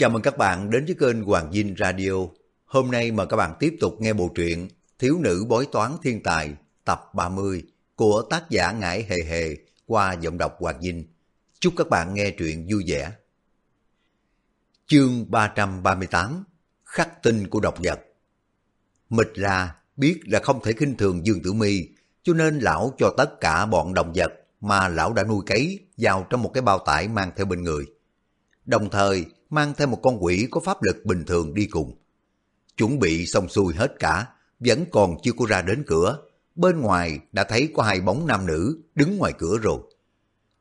Chào mừng các bạn đến với kênh Hoàng Dinh Radio. Hôm nay mời các bạn tiếp tục nghe bộ truyện Thiếu nữ bói toán thiên tài tập 30 của tác giả Ngải Hề Hề qua giọng đọc Hoàng Dinh. Chúc các bạn nghe truyện vui vẻ. Chương 338 Khắc tinh của độc vật Mịch la biết là không thể khinh thường Dương Tử Mi, cho nên lão cho tất cả bọn động vật mà lão đã nuôi cấy vào trong một cái bao tải mang theo bên người. Đồng thời mang theo một con quỷ có pháp lực bình thường đi cùng. Chuẩn bị xong xuôi hết cả, vẫn còn chưa có ra đến cửa. Bên ngoài đã thấy có hai bóng nam nữ đứng ngoài cửa rồi.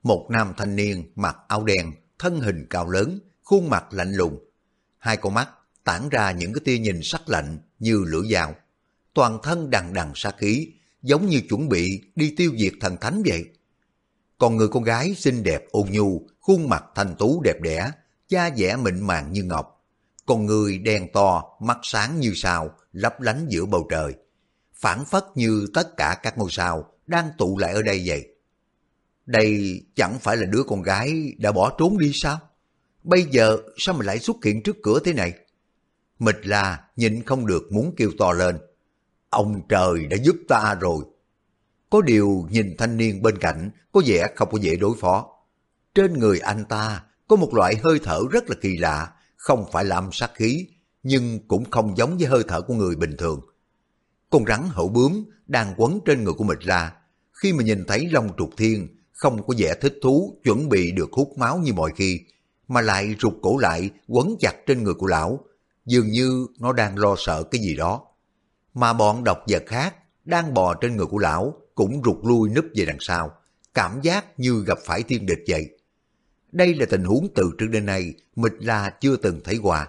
Một nam thanh niên mặc áo đen, thân hình cao lớn, khuôn mặt lạnh lùng. Hai con mắt tản ra những cái tia nhìn sắc lạnh như lửa dao. Toàn thân đằng đằng sát khí, giống như chuẩn bị đi tiêu diệt thần thánh vậy. Còn người con gái xinh đẹp ôn nhu, khuôn mặt thanh tú đẹp đẽ, da vẻ mịn màng như ngọc. Con người đen to, mắt sáng như sao, lấp lánh giữa bầu trời. Phản phất như tất cả các ngôi sao đang tụ lại ở đây vậy. Đây chẳng phải là đứa con gái đã bỏ trốn đi sao? Bây giờ sao mà lại xuất hiện trước cửa thế này? Mịch là nhìn không được muốn kêu to lên. Ông trời đã giúp ta rồi. Có điều nhìn thanh niên bên cạnh có vẻ không có dễ đối phó. Trên người anh ta có một loại hơi thở rất là kỳ lạ, không phải là âm sát khí, nhưng cũng không giống với hơi thở của người bình thường. Con rắn hậu bướm đang quấn trên người của Mịch ra, khi mà nhìn thấy Long Trục Thiên không có vẻ thích thú chuẩn bị được hút máu như mọi khi, mà lại rụt cổ lại quấn chặt trên người của lão, dường như nó đang lo sợ cái gì đó. Mà bọn độc vật khác đang bò trên người của lão cũng rụt lui núp về đằng sau, cảm giác như gặp phải thiên địch vậy. Đây là tình huống từ trước đến nay Mịch La chưa từng thấy qua.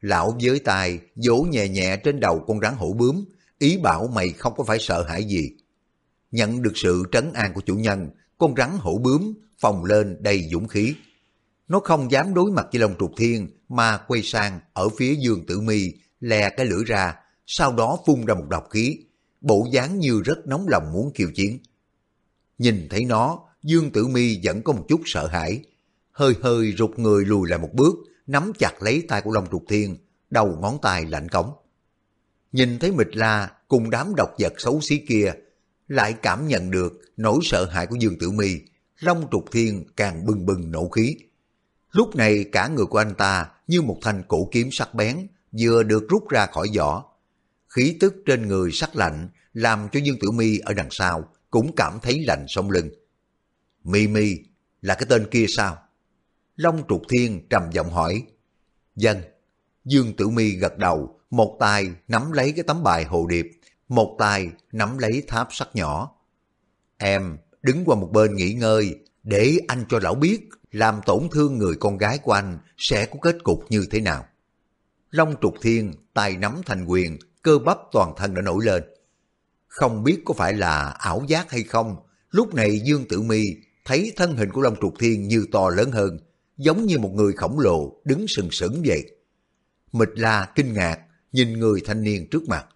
Lão với tài vỗ nhẹ nhẹ trên đầu con rắn hổ bướm, ý bảo mày không có phải sợ hãi gì. Nhận được sự trấn an của chủ nhân, con rắn hổ bướm phòng lên đầy dũng khí. Nó không dám đối mặt với Long Trục Thiên mà quay sang ở phía Dương Tử Mi lè cái lưỡi ra, sau đó phun ra một độc khí, bộ dáng như rất nóng lòng muốn kiều chiến. Nhìn thấy nó, Dương Tử Mi vẫn có một chút sợ hãi, hơi hơi rụt người lùi lại một bước, nắm chặt lấy tay của Long Trục Thiên, đầu ngón tay lạnh cống. Nhìn thấy Mịch La cùng đám độc vật xấu xí kia, lại cảm nhận được nỗi sợ hãi của Dương Tử Mi, Long Trục Thiên càng bừng bừng nổ khí. Lúc này cả người của anh ta như một thanh cổ kiếm sắc bén vừa được rút ra khỏi vỏ. Khí tức trên người sắc lạnh làm cho Dương Tử Mi ở đằng sau cũng cảm thấy lạnh sống lưng. Mi Mi là cái tên kia sao? Long Trục Thiên trầm giọng hỏi. Dân. Dương Tử Mi gật đầu, một tay nắm lấy cái tấm bài hồ điệp, một tay nắm lấy tháp sắt nhỏ. Em đứng qua một bên nghỉ ngơi, để anh cho lão biết làm tổn thương người con gái của anh sẽ có kết cục như thế nào. Long Trục Thiên tay nắm thành quyền, cơ bắp toàn thân đã nổi lên. Không biết có phải là ảo giác hay không, lúc này Dương Tử Mi thấy thân hình của Long Trục Thiên như to lớn hơn, giống như một người khổng lồ đứng sừng sững vậy. Mịch La kinh ngạc, nhìn người thanh niên trước mặt.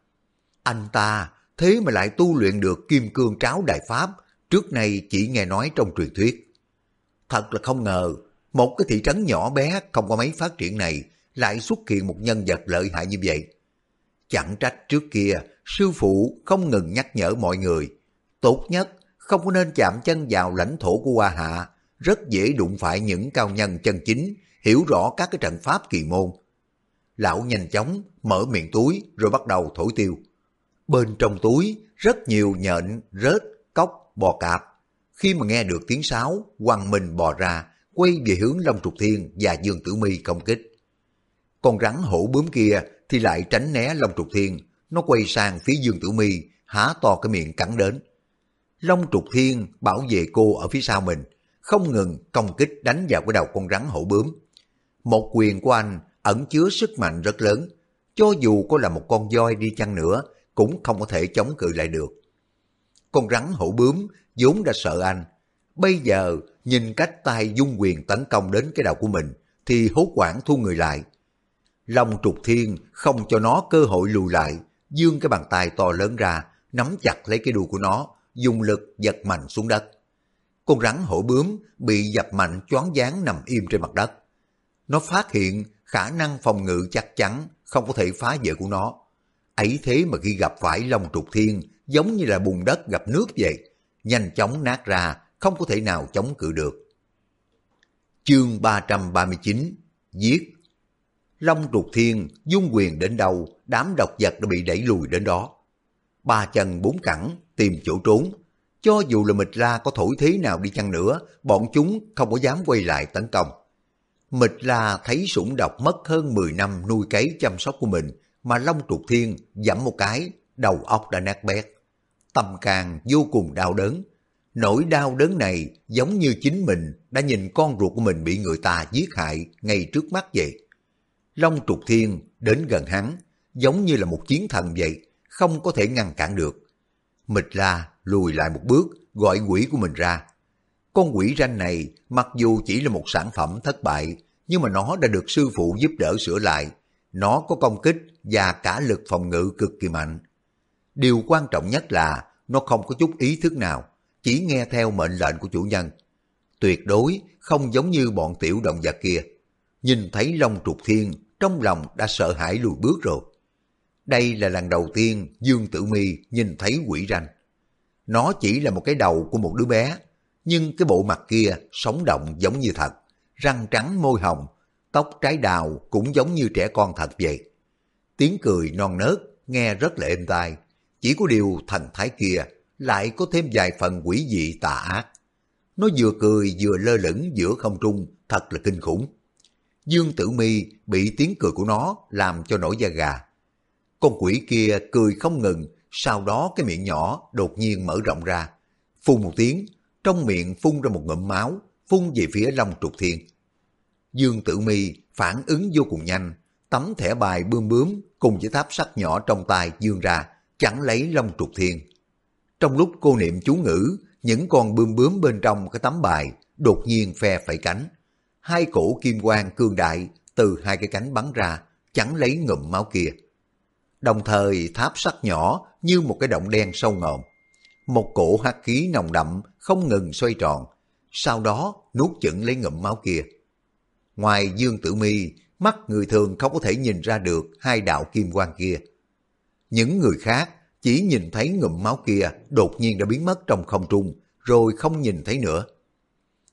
Anh ta thế mà lại tu luyện được kim cương tráo đại pháp, trước nay chỉ nghe nói trong truyền thuyết. Thật là không ngờ, một cái thị trấn nhỏ bé không có mấy phát triển này lại xuất hiện một nhân vật lợi hại như vậy. Chẳng trách trước kia, sư phụ không ngừng nhắc nhở mọi người, tốt nhất không có nên chạm chân vào lãnh thổ của Hoa Hạ, rất dễ đụng phải những cao nhân chân chính, hiểu rõ các cái trận pháp kỳ môn. Lão nhanh chóng mở miệng túi rồi bắt đầu thổi tiêu. Bên trong túi rất nhiều nhện, rết, cốc, bò cạp. Khi mà nghe được tiếng sáo, quăng mình bò ra, quay về hướng Long Trục Thiên và Dương Tử Mi công kích. Con rắn hổ bướm kia thì lại tránh né Long Trục Thiên, nó quay sang phía Dương Tử Mi, há to cái miệng cắn đến. Long Trục Thiên bảo vệ cô ở phía sau mình, không ngừng công kích đánh vào cái đầu con rắn hổ bướm. Một quyền của anh ẩn chứa sức mạnh rất lớn, cho dù có là một con voi đi chăng nữa, cũng không có thể chống cự lại được. Con rắn hổ bướm vốn đã sợ anh, bây giờ nhìn cách tay dung quyền tấn công đến cái đầu của mình, thì hốt quản thu người lại. Long trục thiên không cho nó cơ hội lùi lại, dương cái bàn tay to lớn ra, nắm chặt lấy cái đuôi của nó, dùng lực giật mạnh xuống đất. Con rắn hổ bướm bị dập mạnh choáng váng nằm im trên mặt đất. Nó phát hiện khả năng phòng ngự chắc chắn không có thể phá vỡ của nó. Ấy thế mà khi gặp phải Long Trục Thiên giống như là bùn đất gặp nước vậy, nhanh chóng nát ra, không có thể nào chống cự được. Chương 339 Giết Long Trục Thiên dung quyền đến đâu, đám độc vật đã bị đẩy lùi đến đó. Ba chân bốn cẳng, tìm chỗ trốn. Cho dù là mịch la có thổi thế nào đi chăng nữa, bọn chúng không có dám quay lại tấn công. Mịch la thấy sủng độc mất hơn 10 năm nuôi cấy chăm sóc của mình, mà Long Trục Thiên dẫm một cái, đầu óc đã nát bét. Tâm càng vô cùng đau đớn. Nỗi đau đớn này giống như chính mình đã nhìn con ruột của mình bị người ta giết hại ngay trước mắt vậy. Long Trục Thiên đến gần hắn, giống như là một chiến thần vậy, không có thể ngăn cản được. Mịch la lùi lại một bước, gọi quỷ của mình ra. Con quỷ ranh này mặc dù chỉ là một sản phẩm thất bại, nhưng mà nó đã được sư phụ giúp đỡ sửa lại. Nó có công kích và cả lực phòng ngự cực kỳ mạnh. Điều quan trọng nhất là nó không có chút ý thức nào, chỉ nghe theo mệnh lệnh của chủ nhân. Tuyệt đối không giống như bọn tiểu động vật kia. Nhìn thấy Long Trục Thiên, trong lòng đã sợ hãi lùi bước rồi. Đây là lần đầu tiên Dương Tử Mi nhìn thấy quỷ ranh. Nó chỉ là một cái đầu của một đứa bé, nhưng cái bộ mặt kia sống động giống như thật, răng trắng môi hồng, tóc trái đào cũng giống như trẻ con thật vậy. Tiếng cười non nớt, nghe rất là êm tai, chỉ có điều thần thái kia lại có thêm vài phần quỷ dị tà ác. Nó vừa cười vừa lơ lửng giữa không trung, thật là kinh khủng. Dương Tử Mi bị tiếng cười của nó làm cho nổi da gà. Con quỷ kia cười không ngừng, sau đó cái miệng nhỏ đột nhiên mở rộng ra. Phun một tiếng, trong miệng phun ra một ngụm máu, phun về phía Long Trục Thiên. Dương Tử Mi phản ứng vô cùng nhanh, tấm thẻ bài bươm bướm cùng với tháp sắt nhỏ trong tay dương ra, chẳng lấy Long Trục Thiên. Trong lúc cô niệm chú ngữ, những con bươm bướm bên trong cái tấm bài đột nhiên phe phẩy cánh. Hai cổ kim quang cương đại từ hai cái cánh bắn ra, chẳng lấy ngụm máu kia. Đồng thời tháp sắt nhỏ như một cái động đen sâu ngòm. Một cổ hắc khí nồng đậm không ngừng xoay tròn, sau đó nuốt chửng lấy ngụm máu kia. Ngoài Dương Tử Mi, mắt người thường không có thể nhìn ra được hai đạo kim quang kia. Những người khác chỉ nhìn thấy ngụm máu kia đột nhiên đã biến mất trong không trung, rồi không nhìn thấy nữa.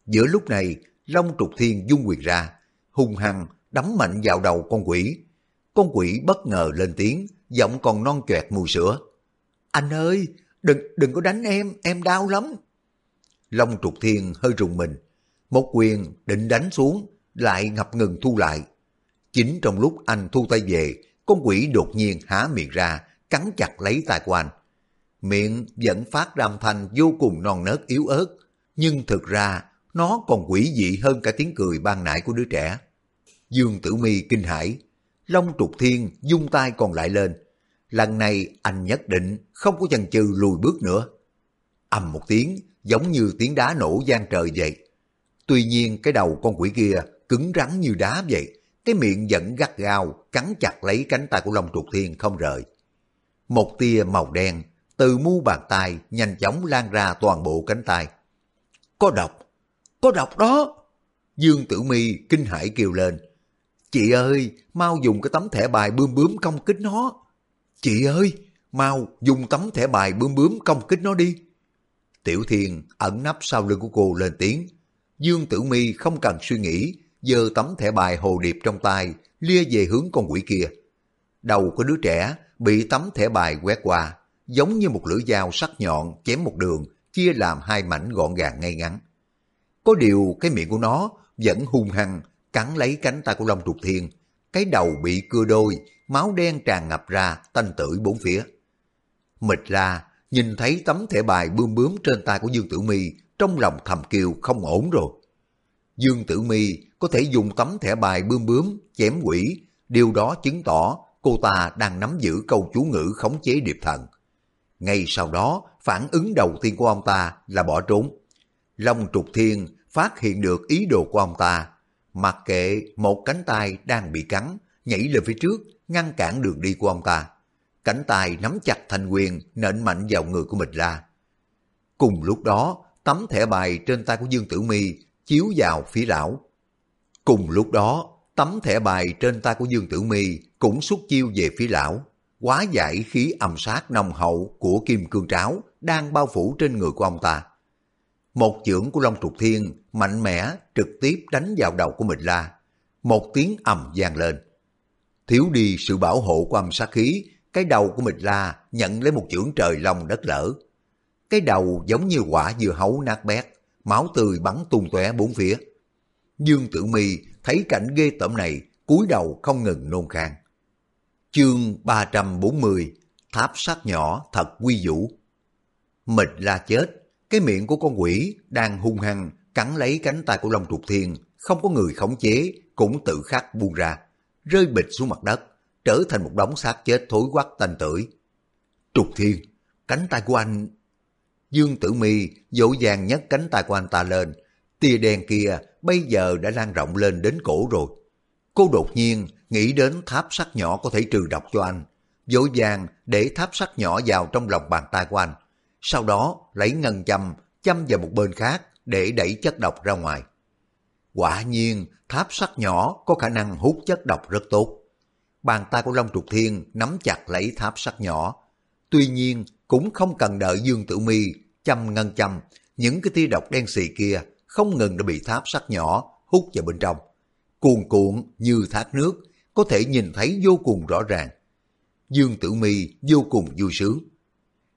Giữa lúc này, Long Trục Thiên dung quyền ra, hung hăng đấm mạnh vào đầu con quỷ. Con quỷ bất ngờ lên tiếng, giọng còn non choẹt mùi sữa. Anh ơi, đừng đừng có đánh em, em đau lắm. Long Trục Thiên hơi rùng mình, một quyền định đánh xuống, lại ngập ngừng thu lại. Chính trong lúc anh thu tay về, con quỷ đột nhiên há miệng ra, cắn chặt lấy tay của anh. Miệng vẫn phát ra âm thanh vô cùng non nớt yếu ớt, nhưng thực ra nó còn quỷ dị hơn cả tiếng cười ban nãy của đứa trẻ. Dương Tử Mi kinh hãi, Long Trục Thiên dung tay còn lại lên. Lần này anh nhất định không có chần chừ lùi bước nữa. ầm một tiếng, giống như tiếng đá nổ gian trời vậy. Tuy nhiên cái đầu con quỷ kia cứng rắn như đá vậy, cái miệng vẫn gắt gao, cắn chặt lấy cánh tay của Long Trục Thiên không rời. Một tia màu đen từ mu bàn tay nhanh chóng lan ra toàn bộ cánh tay. Có độc, có độc đó! Dương Tử Mi kinh hãi kêu lên. Chị ơi, mau dùng cái tấm thẻ bài bươm bướm công kích nó. Chị ơi, mau dùng tấm thẻ bài bươm bướm công kích nó đi. Tiểu Thiên ẩn nấp sau lưng của cô lên tiếng. Dương Tử Mi không cần suy nghĩ, giơ tấm thẻ bài hồ điệp trong tay, lia về hướng con quỷ kia. Đầu của đứa trẻ bị tấm thẻ bài quét qua, giống như một lưỡi dao sắc nhọn chém một đường, chia làm hai mảnh gọn gàng ngay ngắn. Có điều cái miệng của nó vẫn hung hăng, cắn lấy cánh tay của Long Trục Thiên, cái đầu bị cưa đôi, máu đen tràn ngập ra, tanh tưởi bốn phía. Mịch la, nhìn thấy tấm thẻ bài bươm bướm trên tay của Dương Tử Mi, trong lòng thầm kêu không ổn rồi. Dương Tử Mi có thể dùng tấm thẻ bài bươm bướm chém quỷ, điều đó chứng tỏ cô ta đang nắm giữ câu chú ngữ khống chế điệp thần. Ngay sau đó, phản ứng đầu tiên của ông ta là bỏ trốn. Long trục thiên phát hiện được ý đồ của ông ta, mặc kệ một cánh tay đang bị cắn, nhảy lên phía trước, ngăn cản đường đi của ông ta. Cánh tay nắm chặt thành quyền, nện mạnh vào người của mình ra. Cùng lúc đó, tấm thẻ bài trên tay của Dương Tử Mi chiếu vào phía lão. Cùng lúc đó, Tấm thẻ bài trên tay của Dương Tử Mi cũng xuất chiêu về phía lão. Quá giải khí âm sát nồng hậu của kim cương tráo đang bao phủ trên người của ông ta. Một chưởng của Long Trục Thiên mạnh mẽ trực tiếp đánh vào đầu của Mịch La. Một tiếng ầm vang lên. Thiếu đi sự bảo hộ của âm sát khí, cái đầu của Mịch La nhận lấy một chưởng trời long đất lở. Cái đầu giống như quả dưa hấu nát bét, máu tươi bắn tung tóe bốn phía. Dương Tử Mi thấy cảnh ghê tởm này, cúi đầu không ngừng nôn khan. Chương 340 Tháp sắt nhỏ thật quy vũ Mịch la chết, cái miệng của con quỷ đang hung hăng cắn lấy cánh tay của Long Trục Thiên, không có người khống chế, cũng tự khắc buông ra, rơi bịch xuống mặt đất, trở thành một đống xác chết thối quắc tanh tưởi. Trục Thiên, cánh tay của anh... Dương Tử Mi dỗ dàng nhấc cánh tay của anh ta lên, tia đen kia bây giờ đã lan rộng lên đến cổ rồi. Cô đột nhiên nghĩ đến tháp sắt nhỏ có thể trừ độc cho anh, dỗ dàng để tháp sắt nhỏ vào trong lòng bàn tay của anh, sau đó lấy ngân châm châm vào một bên khác để đẩy chất độc ra ngoài. Quả nhiên, tháp sắt nhỏ có khả năng hút chất độc rất tốt. Bàn tay của Long Trục Thiên nắm chặt lấy tháp sắt nhỏ. Tuy nhiên, cũng không cần đợi Dương Tử Mi châm ngân châm, những cái tia độc đen xì kia không ngừng đã bị tháp sắt nhỏ hút vào bên trong. Cuồn cuộn như thác nước, có thể nhìn thấy vô cùng rõ ràng. Dương Tử Mi vô cùng vui sướng.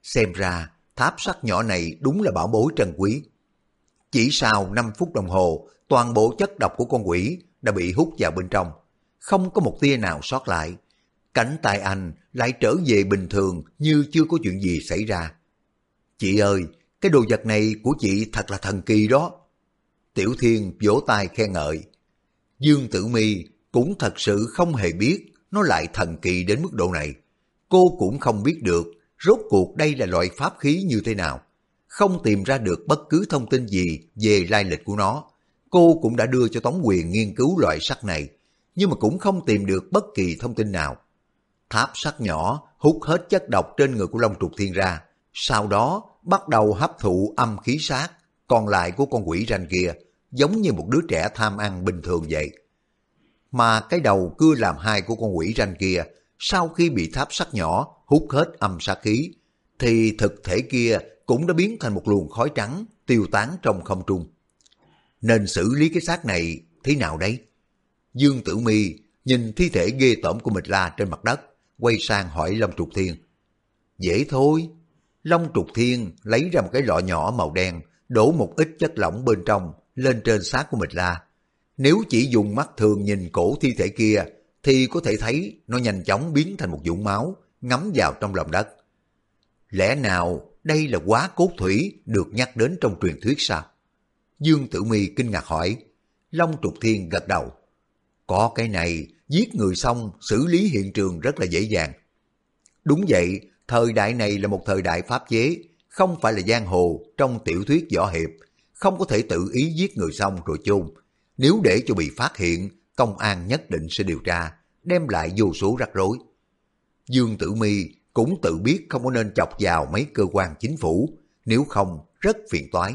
Xem ra, tháp sắt nhỏ này đúng là bảo bối trân quý. Chỉ sau 5 phút đồng hồ, toàn bộ chất độc của con quỷ đã bị hút vào bên trong. Không có một tia nào sót lại. Cánh tay anh lại trở về bình thường như chưa có chuyện gì xảy ra. Chị ơi, cái đồ vật này của chị thật là thần kỳ đó. Tiểu Thiên vỗ tay khen ngợi. Dương Tử Mi cũng thật sự không hề biết nó lại thần kỳ đến mức độ này. Cô cũng không biết được rốt cuộc đây là loại pháp khí như thế nào. Không tìm ra được bất cứ thông tin gì về lai lịch của nó. Cô cũng đã đưa cho Tống Quyền nghiên cứu loại sắt này, nhưng mà cũng không tìm được bất kỳ thông tin nào. Tháp sắt nhỏ hút hết chất độc trên người của Long Trục Thiên ra, sau đó bắt đầu hấp thụ âm khí sát, còn lại của con quỷ ranh kia, giống như một đứa trẻ tham ăn bình thường vậy. Mà cái đầu cưa làm hai của con quỷ ranh kia, sau khi bị tháp sắt nhỏ hút hết âm sát khí, thì thực thể kia cũng đã biến thành một luồng khói trắng tiêu tán trong không trung. Nên xử lý cái xác này thế nào đấy? Dương Tử Mi nhìn thi thể ghê tởm của Mịch La trên mặt đất, quay sang hỏi Long Trục Thiên. Dễ thôi. Long Trục Thiên lấy ra một cái lọ nhỏ màu đen, đổ một ít chất lỏng bên trong lên trên xác của Mịch La. Nếu chỉ dùng mắt thường nhìn cổ thi thể kia, thì có thể thấy nó nhanh chóng biến thành một vũng máu, ngấm vào trong lòng đất. Lẽ nào đây là quá cốt thủy được nhắc đến trong truyền thuyết sao? Dương Tử Mi kinh ngạc hỏi. Long Trục Thiên gật đầu. Có cái này, giết người xong, xử lý hiện trường rất là dễ dàng. Đúng vậy, thời đại này là một thời đại pháp chế, không phải là giang hồ trong tiểu thuyết võ hiệp, không có thể tự ý giết người xong rồi chôn. Nếu để cho bị phát hiện, công an nhất định sẽ điều tra, đem lại vô số rắc rối. Dương Tử Mi cũng tự biết không có nên chọc vào mấy cơ quan chính phủ, nếu không rất phiền toái.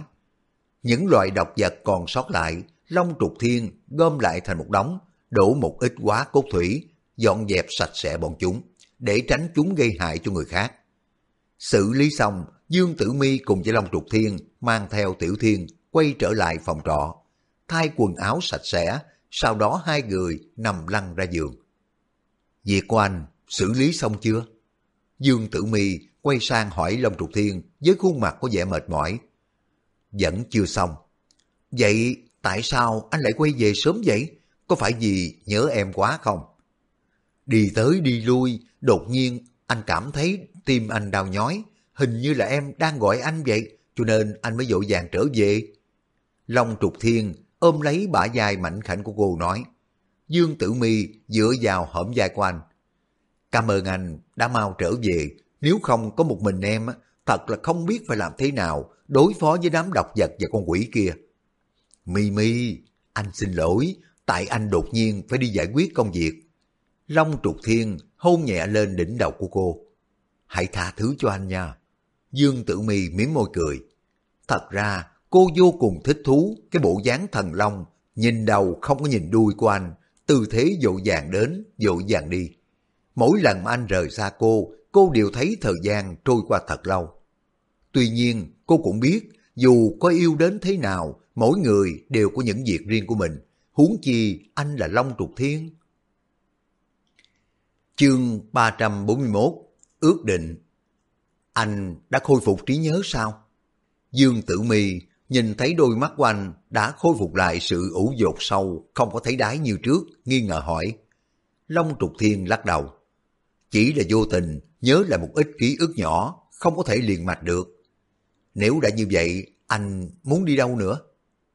Những loại độc vật còn sót lại, Long Trục Thiên gom lại thành một đống, đổ một ít quá cốt thủy, dọn dẹp sạch sẽ bọn chúng, để tránh chúng gây hại cho người khác. Xử lý xong, Dương Tử Mi cùng với Long Trục Thiên mang theo Tiểu Thiên quay trở lại phòng trọ, thay quần áo sạch sẽ, sau đó hai người nằm lăn ra giường. Việc của anh xử lý xong chưa? Dương Tử Mi quay sang hỏi Long Trục Thiên với khuôn mặt có vẻ mệt mỏi. Vẫn chưa xong. Vậy tại sao anh lại quay về sớm vậy? Có phải vì nhớ em quá không? Đi tới đi lui, đột nhiên anh cảm thấy tim anh đau nhói. Hình như là em đang gọi anh vậy, cho nên anh mới vội vàng trở về. Long Trục Thiên ôm lấy bả vai mảnh khảnh của cô nói. Dương Tử Mi dựa vào hõm vai của anh. Cảm ơn anh đã mau trở về, nếu không có một mình em, thật là không biết phải làm thế nào đối phó với đám độc vật và con quỷ kia. Mi Mi, anh xin lỗi, tại anh đột nhiên phải đi giải quyết công việc. Long trục thiên hôn nhẹ lên đỉnh đầu của cô. Hãy tha thứ cho anh nha. Dương Tử Mi miếm môi cười. Thật ra, cô vô cùng thích thú cái bộ dáng thần long, nhìn đầu không có nhìn đuôi của anh, tư thế dội vàng đến, dội vàng đi. Mỗi lần mà anh rời xa cô, cô đều thấy thời gian trôi qua thật lâu. Tuy nhiên, cô cũng biết, dù có yêu đến thế nào, mỗi người đều có những việc riêng của mình. Huống chi anh là Long Trục Thiên. Chương 341 Ước định Anh đã khôi phục trí nhớ sao? Dương Tử Mi nhìn thấy đôi mắt của anh đã khôi phục lại sự ủ dột sâu, không có thấy đáy như trước, nghi ngờ hỏi. Long Trục Thiên lắc đầu. Chỉ là vô tình, nhớ lại một ít ký ức nhỏ, không có thể liền mạch được. Nếu đã như vậy, anh muốn đi đâu nữa?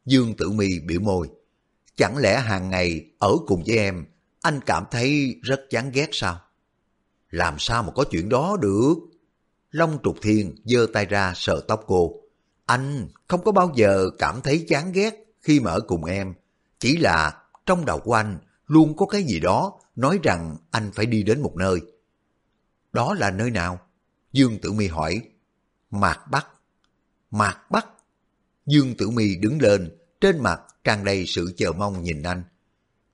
Dương Tử Mi biểu môi. Chẳng lẽ hàng ngày ở cùng với em, anh cảm thấy rất chán ghét sao? Làm sao mà có chuyện đó được? Long Trục Thiên giơ tay ra sờ tóc cô. Anh không có bao giờ cảm thấy chán ghét khi mà ở cùng em. Chỉ là trong đầu của anh luôn có cái gì đó nói rằng anh phải đi đến một nơi. Đó là nơi nào? Dương Tử Mi hỏi. Mạc Bắc. Mạc Bắc. Dương Tử Mi đứng lên, trên mặt tràn đầy sự chờ mong nhìn anh.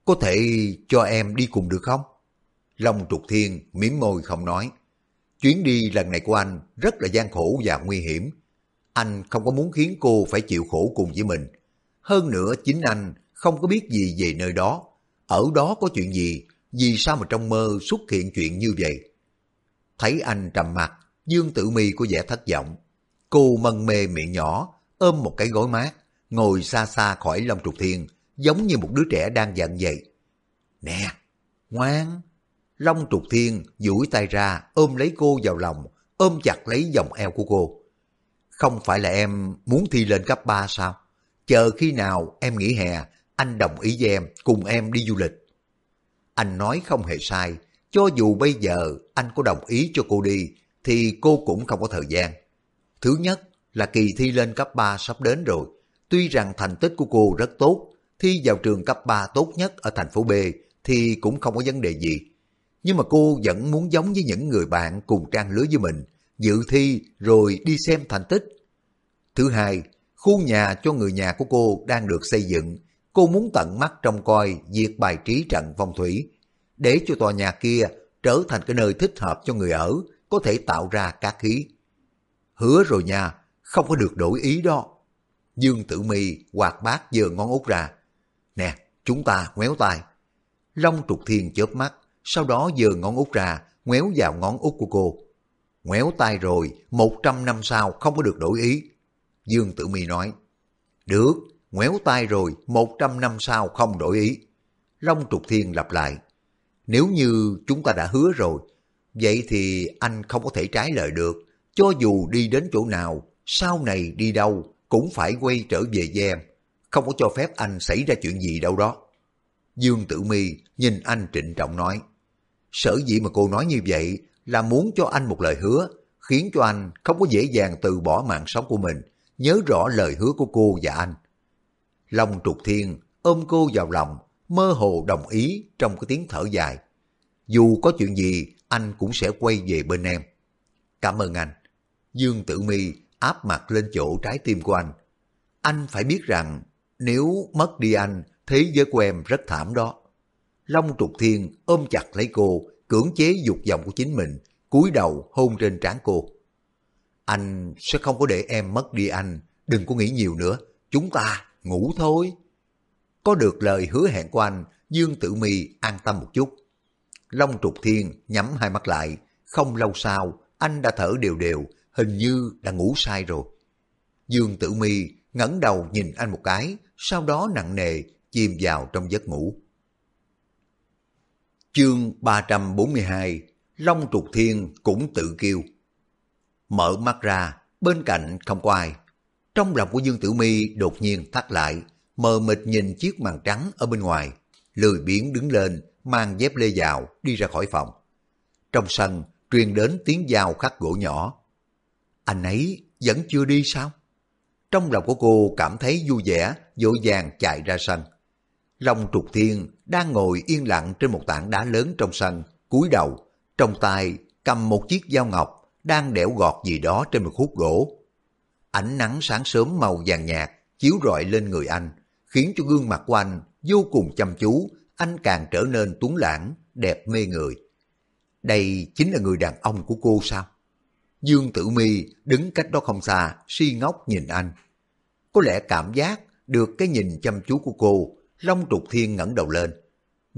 Có thể cho em đi cùng được không? Long Trục Thiên mím môi không nói. Chuyến đi lần này của anh rất là gian khổ và nguy hiểm. Anh không có muốn khiến cô phải chịu khổ cùng với mình. Hơn nữa chính anh không có biết gì về nơi đó. Ở đó có chuyện gì, vì sao mà trong mơ xuất hiện chuyện như vậy? Thấy anh trầm mặt, Dương Tử Mi có vẻ thất vọng. Cô mân mê miệng nhỏ, ôm một cái gối mát, ngồi xa xa khỏi Long Trục Thiên, giống như một đứa trẻ đang giận vậy. Nè, ngoan! Long Trục Thiên duỗi tay ra ôm lấy cô vào lòng, ôm chặt lấy vòng eo của cô. Không phải là em muốn thi lên cấp 3 sao? Chờ khi nào em nghỉ hè, anh đồng ý với em cùng em đi du lịch. Anh nói không hề sai, cho dù bây giờ anh có đồng ý cho cô đi, thì cô cũng không có thời gian. Thứ nhất là kỳ thi lên cấp 3 sắp đến rồi. Tuy rằng thành tích của cô rất tốt, thi vào trường cấp 3 tốt nhất ở thành phố B thì cũng không có vấn đề gì. Nhưng mà cô vẫn muốn giống với những người bạn cùng trang lứa với mình, dự thi rồi đi xem thành tích. Thứ hai, khu nhà cho người nhà của cô đang được xây dựng. Cô muốn tận mắt trông coi việc bài trí trận phong thủy, để cho tòa nhà kia trở thành cái nơi thích hợp cho người ở, có thể tạo ra cá khí. Hứa rồi nha, không có được đổi ý đó. Dương Tử Mi quạt bát giơ ngón út ra. Nè, chúng ta ngoéo tay. Long trục thiên chớp mắt, sau đó giơ ngón út ra, ngoéo vào ngón út của cô. Ngoéo tay rồi, một trăm năm sau không có được đổi ý. Dương Tử Mi nói, được, ngoéo tay rồi, một trăm năm sau không đổi ý. Long trục thiên lặp lại, nếu như chúng ta đã hứa rồi, vậy thì anh không có thể trái lời được. Cho dù đi đến chỗ nào, sau này đi đâu, cũng phải quay trở về với em. Không có cho phép anh xảy ra chuyện gì đâu đó. Dương Tử Mi nhìn anh trịnh trọng nói. Sở dĩ mà cô nói như vậy là muốn cho anh một lời hứa, khiến cho anh không có dễ dàng từ bỏ mạng sống của mình, nhớ rõ lời hứa của cô và anh. Long trục thiên ôm cô vào lòng, mơ hồ đồng ý trong cái tiếng thở dài. Dù có chuyện gì, anh cũng sẽ quay về bên em. Cảm ơn anh. Dương Tử Mi áp mặt lên chỗ trái tim của anh. Anh phải biết rằng nếu mất đi anh, thế giới của em rất thảm đó. Long trục thiên ôm chặt lấy cô, cưỡng chế dục vọng của chính mình, cúi đầu hôn trên trán cô. Anh sẽ không có để em mất đi anh, đừng có nghĩ nhiều nữa, chúng ta ngủ thôi. Có được lời hứa hẹn của anh, Dương Tử Mi an tâm một chút. Long trục thiên nhắm hai mắt lại, không lâu sau, anh đã thở đều đều, hình như đã ngủ sai rồi. Dương Tử Mi ngẩng đầu nhìn anh một cái, sau đó nặng nề chìm vào trong giấc ngủ. Chương 342 Long Trục Thiên cũng tự kêu. Mở mắt ra, bên cạnh không có ai. Trong lòng của Dương Tử Mi đột nhiên thắt lại, mờ mịt nhìn chiếc màn trắng ở bên ngoài, lười biếng đứng lên, mang dép lê vào, đi ra khỏi phòng. Trong sân, truyền đến tiếng dao khắc gỗ nhỏ. Anh ấy vẫn chưa đi sao? Trong lòng của cô cảm thấy vui vẻ, dỗ dàng chạy ra sân. Long trục thiên đang ngồi yên lặng trên một tảng đá lớn trong sân, cúi đầu, trong tay cầm một chiếc dao ngọc, đang đẽo gọt gì đó trên một khúc gỗ. Ánh nắng sáng sớm màu vàng nhạt chiếu rọi lên người anh, khiến cho gương mặt của anh vô cùng chăm chú, anh càng trở nên tuấn lãng, đẹp mê người. Đây chính là người đàn ông của cô sao? Dương Tử Mi đứng cách đó không xa, si ngốc nhìn anh. Có lẽ cảm giác được cái nhìn chăm chú của cô, Long Trục Thiên ngẩng đầu lên.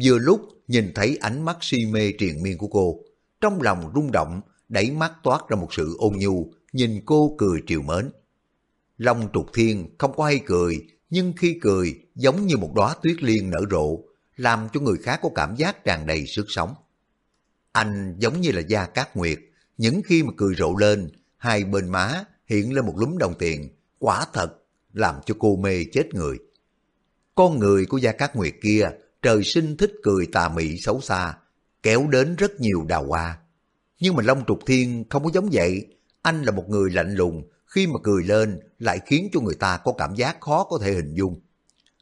Vừa lúc nhìn thấy ánh mắt si mê triền miên của cô, trong lòng rung động, đẩy mắt toát ra một sự ôn nhu, nhìn cô cười triều mến. Long Trục Thiên không có hay cười, nhưng khi cười giống như một đóa tuyết liên nở rộ, làm cho người khác có cảm giác tràn đầy sức sống. Anh giống như là Gia Cát Nguyệt, những khi mà cười rộ lên, hai bên má hiện lên một lúm đồng tiền, quả thật làm cho cô mê chết người. Con người của Gia Cát Nguyệt kia trời sinh thích cười tà mị xấu xa, kéo đến rất nhiều đào hoa. Nhưng mà Long Trục Thiên không có giống vậy, anh là một người lạnh lùng, khi mà cười lên lại khiến cho người ta có cảm giác khó có thể hình dung.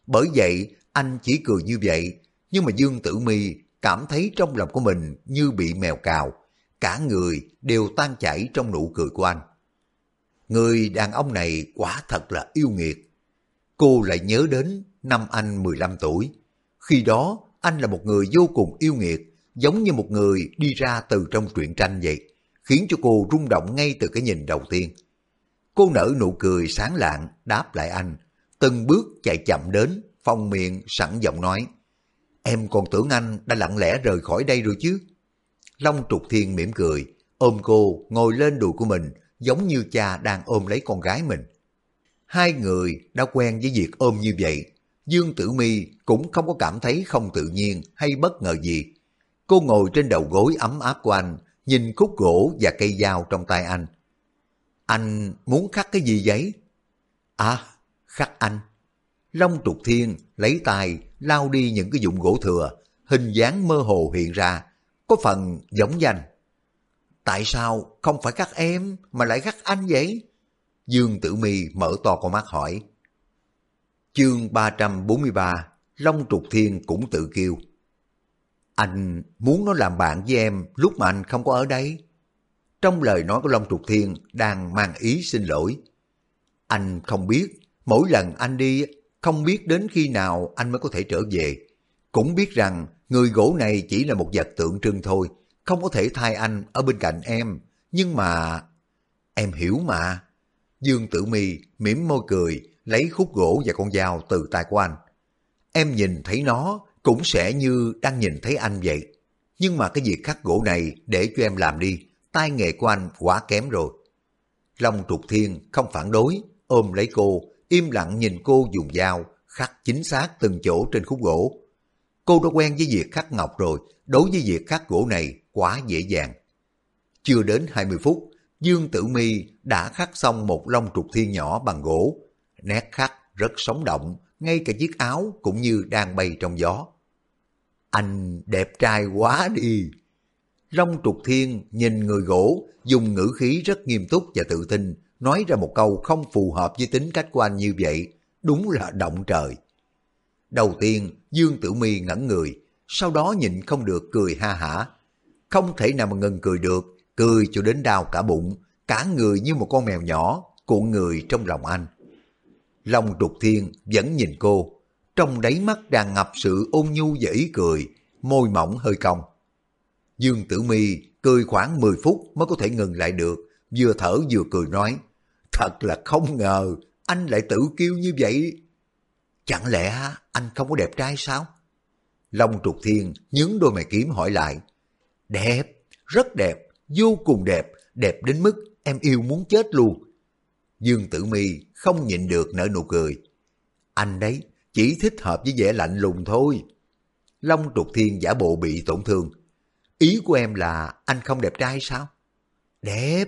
Bởi vậy, anh chỉ cười như vậy, nhưng mà Dương Tử Mi cảm thấy trong lòng của mình như bị mèo cào, cả người đều tan chảy trong nụ cười của anh. Người đàn ông này quả thật là yêu nghiệt. Cô lại nhớ đến năm anh 15 tuổi. Khi đó, anh là một người vô cùng yêu nghiệt, giống như một người đi ra từ trong truyện tranh vậy, khiến cho cô rung động ngay từ cái nhìn đầu tiên. Cô nở nụ cười sáng lạng, đáp lại anh, từng bước chạy chậm đến, phong miệng sẵn giọng nói. Em còn tưởng anh đã lặng lẽ rời khỏi đây rồi chứ. Long trục thiên mỉm cười, ôm cô ngồi lên đùi của mình, giống như cha đang ôm lấy con gái mình. Hai người đã quen với việc ôm như vậy, Dương Tử Mi cũng không có cảm thấy không tự nhiên hay bất ngờ gì. Cô ngồi trên đầu gối ấm áp của anh, nhìn khúc gỗ và cây dao trong tay anh. Anh muốn khắc cái gì vậy? À, khắc anh. Long trục thiên lấy tay lao đi những cái dụng gỗ thừa, hình dáng mơ hồ hiện ra, có phần giống danh. Tại sao không phải khắc em mà lại khắc anh vậy? Dương Tử Mi mở to con mắt hỏi. Chương 343, Long Trục Thiên cũng tự kêu. Anh muốn nó làm bạn với em lúc mà anh không có ở đấy Trong lời nói của Long Trục Thiên đang mang ý xin lỗi. Anh không biết, mỗi lần anh đi không biết đến khi nào anh mới có thể trở về. Cũng biết rằng người gỗ này chỉ là một vật tượng trưng thôi, không có thể thay anh ở bên cạnh em. Nhưng mà... Em hiểu mà. Dương Tử Mi mỉm môi cười, lấy khúc gỗ và con dao từ tay của anh. Em nhìn thấy nó cũng sẽ như đang nhìn thấy anh vậy. Nhưng mà cái việc khắc gỗ này để cho em làm đi, tay nghề của anh quá kém rồi. Long trục thiên không phản đối, ôm lấy cô, im lặng nhìn cô dùng dao, khắc chính xác từng chỗ trên khúc gỗ. Cô đã quen với việc khắc ngọc rồi, đối với việc khắc gỗ này quá dễ dàng. Chưa đến 20 phút, Dương Tử Mi đã khắc xong một long trục thiên nhỏ bằng gỗ. Nét khắc rất sống động, ngay cả chiếc áo cũng như đang bay trong gió. Anh đẹp trai quá đi! Long trục thiên nhìn người gỗ, dùng ngữ khí rất nghiêm túc và tự tin, nói ra một câu không phù hợp với tính cách của anh như vậy, đúng là động trời. Đầu tiên, Dương Tử Mi ngẩn người, sau đó nhịn không được cười ha hả. Không thể nào mà ngừng cười được, cười cho đến đau cả bụng, cả người như một con mèo nhỏ, cuộn người trong lòng anh. Long trục thiên vẫn nhìn cô, trong đáy mắt đang ngập sự ôn nhu và ý cười, môi mỏng hơi cong. Dương Tử Mi cười khoảng 10 phút mới có thể ngừng lại được, vừa thở vừa cười nói, thật là không ngờ anh lại tự kêu như vậy. Chẳng lẽ anh không có đẹp trai sao? Long trục thiên nhướng đôi mày kiếm hỏi lại, đẹp, rất đẹp, vô cùng đẹp, đẹp đến mức em yêu muốn chết luôn. Dương Tử Mi không nhịn được nở nụ cười. Anh đấy, chỉ thích hợp với vẻ lạnh lùng thôi. Long trục thiên giả bộ bị tổn thương. Ý của em là anh không đẹp trai sao? Đẹp,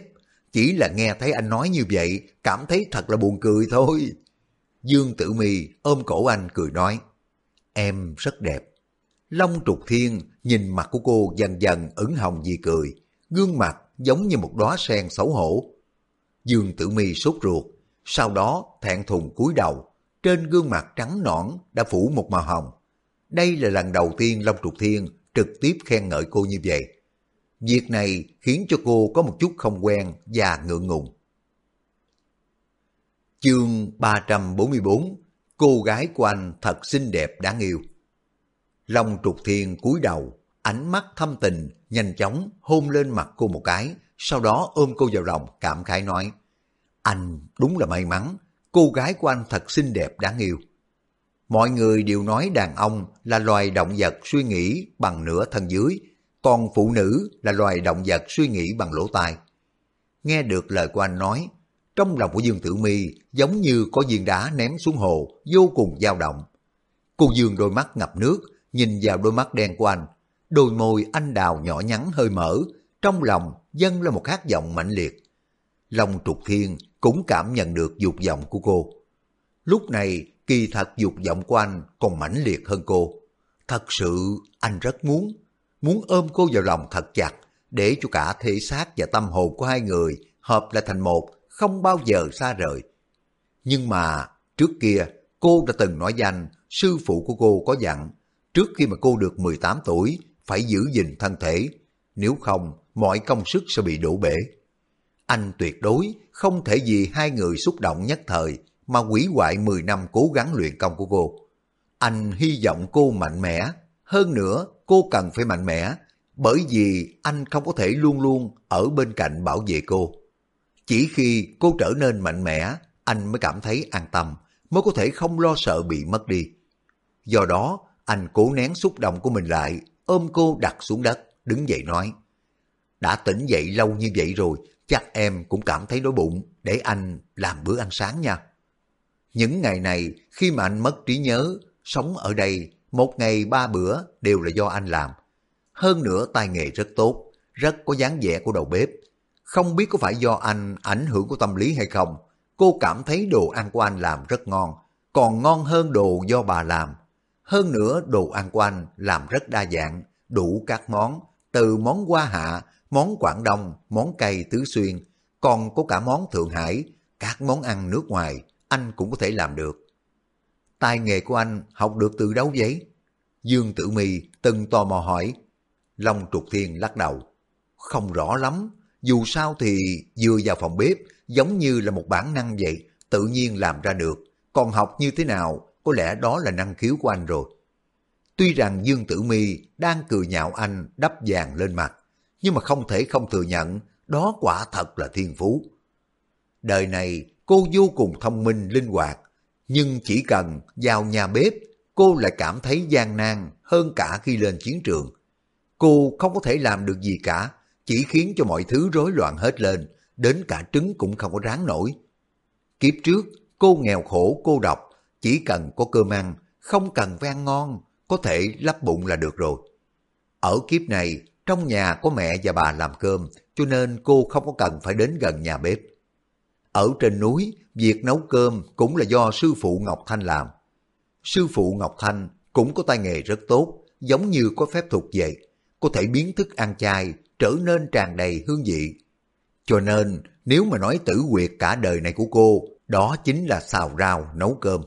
chỉ là nghe thấy anh nói như vậy, cảm thấy thật là buồn cười thôi. Dương Tử Mi ôm cổ anh cười nói, em rất đẹp. Long trục thiên nhìn mặt của cô dần dần ửng hồng vì cười, gương mặt giống như một đóa sen xấu hổ. Dương Tử Mi sốt ruột, sau đó thẹn thùng cúi đầu, trên gương mặt trắng nõn đã phủ một màu hồng. Đây là lần đầu tiên Long Trục Thiên trực tiếp khen ngợi cô như vậy. Việc này khiến cho cô có một chút không quen và ngượng ngùng. Chương 344 Cô gái của anh thật xinh đẹp đáng yêu Long trục thiên cúi đầu, ánh mắt thâm tình, nhanh chóng hôn lên mặt cô một cái, sau đó ôm cô vào lòng cảm khái nói, anh đúng là may mắn, cô gái của anh thật xinh đẹp đáng yêu. Mọi người đều nói đàn ông là loài động vật suy nghĩ bằng nửa thân dưới, còn phụ nữ là loài động vật suy nghĩ bằng lỗ tai. Nghe được lời của anh nói, trong lòng của Dương Tử Mi giống như có viên đá ném xuống hồ, vô cùng dao động. Cô Dương đôi mắt ngập nước, nhìn vào đôi mắt đen của anh, đôi môi anh đào nhỏ nhắn hơi mở, trong lòng dâng lên một khát vọng mãnh liệt. Lòng trục thiên cũng cảm nhận được dục vọng của cô. Lúc này, kỳ thật dục vọng của anh còn mãnh liệt hơn cô. Thật sự, anh rất muốn, muốn ôm cô vào lòng thật chặt, để cho cả thể xác và tâm hồn của hai người hợp lại thành một, không bao giờ xa rời. Nhưng mà, trước kia, cô đã từng nói danh, sư phụ của cô có dặn, trước khi mà cô được 18 tuổi, phải giữ gìn thân thể, nếu không, mọi công sức sẽ bị đổ bể. Anh tuyệt đối không thể vì hai người xúc động nhất thời mà quỷ hoại 10 năm cố gắng luyện công của cô. Anh hy vọng cô mạnh mẽ, hơn nữa cô cần phải mạnh mẽ, bởi vì anh không có thể luôn luôn ở bên cạnh bảo vệ cô. Chỉ khi cô trở nên mạnh mẽ, anh mới cảm thấy an tâm, mới có thể không lo sợ bị mất đi. Do đó, anh cố nén xúc động của mình lại, ôm cô đặt xuống đất, đứng dậy nói. Đã tỉnh dậy lâu như vậy rồi, chắc em cũng cảm thấy đói bụng, để anh làm bữa ăn sáng nha. Những ngày này, khi mà anh mất trí nhớ, sống ở đây, một ngày ba bữa đều là do anh làm. Hơn nữa tay nghề rất tốt, rất có dáng vẻ của đầu bếp. Không biết có phải do anh ảnh hưởng của tâm lý hay không, cô cảm thấy đồ ăn của anh làm rất ngon, còn ngon hơn đồ do bà làm. Hơn nữa đồ ăn của anh làm rất đa dạng, đủ các món, từ món hoa hạ, món Quảng Đông, món cây Tứ Xuyên, còn có cả món Thượng Hải, các món ăn nước ngoài, anh cũng có thể làm được. Tài nghề của anh học được từ đâu vậy? Dương Tử Mi từng tò mò hỏi. Long Trục Thiên lắc đầu. Không rõ lắm, dù sao thì vừa vào phòng bếp giống như là một bản năng vậy, tự nhiên làm ra được. Còn học như thế nào, có lẽ đó là năng khiếu của anh rồi. Tuy rằng Dương Tử Mi đang cười nhạo anh đắp vàng lên mặt, nhưng mà không thể không thừa nhận đó quả thật là thiên phú. Đời này cô vô cùng thông minh linh hoạt, nhưng chỉ cần vào nhà bếp, cô lại cảm thấy gian nan hơn cả khi lên chiến trường. Cô không có thể làm được gì cả, chỉ khiến cho mọi thứ rối loạn hết lên, đến cả trứng cũng không có ráng nổi. Kiếp trước, cô nghèo khổ cô độc, chỉ cần có cơm ăn, không cần phải ăn ngon, có thể lấp bụng là được rồi. Ở kiếp này, trong nhà có mẹ và bà làm cơm, cho nên cô không có cần phải đến gần nhà bếp. Ở trên núi, việc nấu cơm cũng là do sư phụ Ngọc Thanh làm. Sư phụ Ngọc Thanh cũng có tay nghề rất tốt, giống như có phép thuật vậy, có thể biến thức ăn chay trở nên tràn đầy hương vị. Cho nên, nếu mà nói tử quyệt cả đời này của cô, đó chính là xào rau nấu cơm.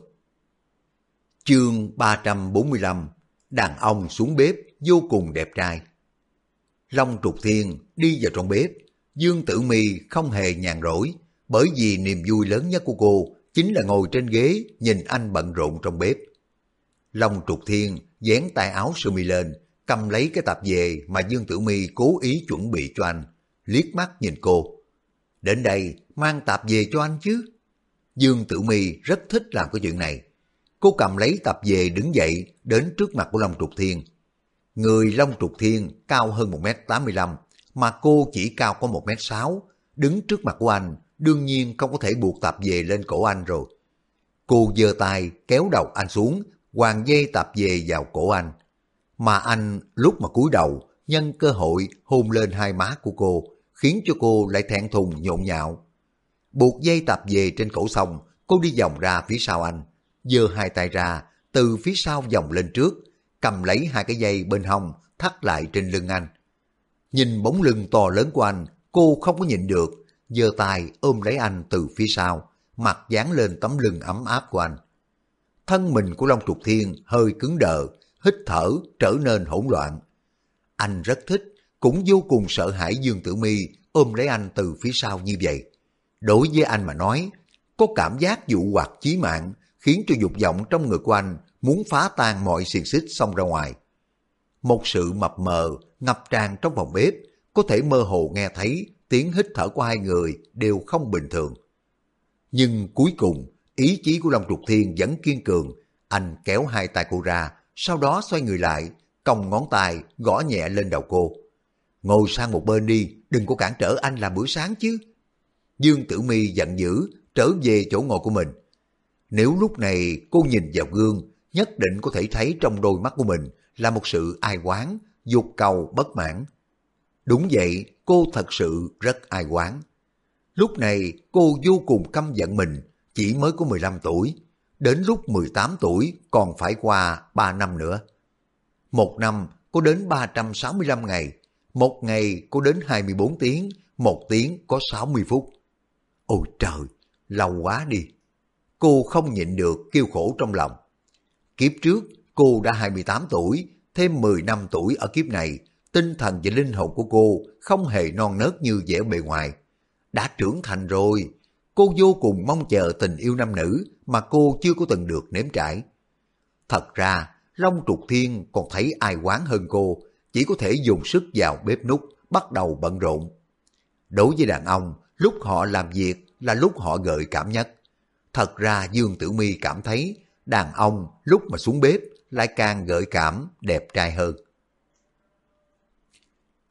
Chương 345 Đàn ông xuống bếp vô cùng đẹp trai. Long trục thiên đi vào trong bếp, Dương Tử Mi không hề nhàn rỗi, bởi vì niềm vui lớn nhất của cô chính là ngồi trên ghế nhìn anh bận rộn trong bếp. Long trục thiên dán tay áo sơ mi lên, cầm lấy cái tạp về mà Dương Tử Mi cố ý chuẩn bị cho anh, liếc mắt nhìn cô. Đến đây mang tạp về cho anh chứ. Dương Tử Mi rất thích làm cái chuyện này. Cô cầm lấy tạp về đứng dậy đến trước mặt của Long Trục Thiên. Người Long Trục Thiên cao hơn 1m85 mà cô chỉ cao có 1m6. Đứng trước mặt của anh đương nhiên không có thể buộc tạp về lên cổ anh rồi. Cô giơ tay kéo đầu anh xuống, hoàng dây tạp về vào cổ anh. Mà anh lúc mà cúi đầu, nhân cơ hội hôn lên hai má của cô, khiến cho cô lại thẹn thùng nhộn nhạo. Buộc dây tạp về trên cổ xong, cô đi vòng ra phía sau anh, giơ hai tay ra, từ phía sau vòng lên trước, cầm lấy hai cái dây bên hông, thắt lại trên lưng anh. Nhìn bóng lưng to lớn của anh, cô không có nhìn được, giơ tay ôm lấy anh từ phía sau, mặt dán lên tấm lưng ấm áp của anh. Thân mình của Long Trục Thiên hơi cứng đờ, hít thở trở nên hỗn loạn. Anh rất thích, cũng vô cùng sợ hãi Dương Tử Mi ôm lấy anh từ phía sau như vậy. Đối với anh mà nói, có cảm giác dụ hoặc chí mạng khiến cho dục vọng trong người của anh muốn phá tan mọi xiềng xích xông ra ngoài. một sự mập mờ ngập tràn trong phòng bếp, có thể mơ hồ nghe thấy tiếng hít thở của hai người đều không bình thường. Nhưng cuối cùng, ý chí của Long Trục Thiên vẫn kiên cường, anh kéo hai tay cô ra, sau đó xoay người lại, cong ngón tay gõ nhẹ lên đầu cô. Ngồi sang một bên đi, đừng có cản trở anh làm bữa sáng chứ. Dương Tử Mi giận dữ, trở về chỗ ngồi của mình. Nếu lúc này cô nhìn vào gương, nhất định có thể thấy trong đôi mắt của mình là một sự ai quán, dục cầu bất mãn. Đúng vậy, cô thật sự rất ai quán. Lúc này cô vô cùng căm giận mình, chỉ mới có 15 tuổi. Đến lúc 18 tuổi còn phải qua 3 năm nữa. Một năm có đến 365 ngày, một ngày có đến 24 tiếng, một tiếng có 60 phút. Ôi trời, lâu quá đi. Cô không nhịn được kêu khổ trong lòng. Kiếp trước, cô đã 28 tuổi, thêm 10 năm tuổi ở kiếp này, tinh thần và linh hồn của cô không hề non nớt như vẻ bề ngoài. Đã trưởng thành rồi, cô vô cùng mong chờ tình yêu nam nữ mà cô chưa có từng được nếm trải. Thật ra, Long Trục Thiên còn thấy ai quán hơn cô, chỉ có thể dùng sức vào bếp nút, bắt đầu bận rộn. Đối với đàn ông, lúc họ làm việc là lúc họ gợi cảm nhất. Thật ra Dương Tử Mi cảm thấy đàn ông lúc mà xuống bếp lại càng gợi cảm, đẹp trai hơn.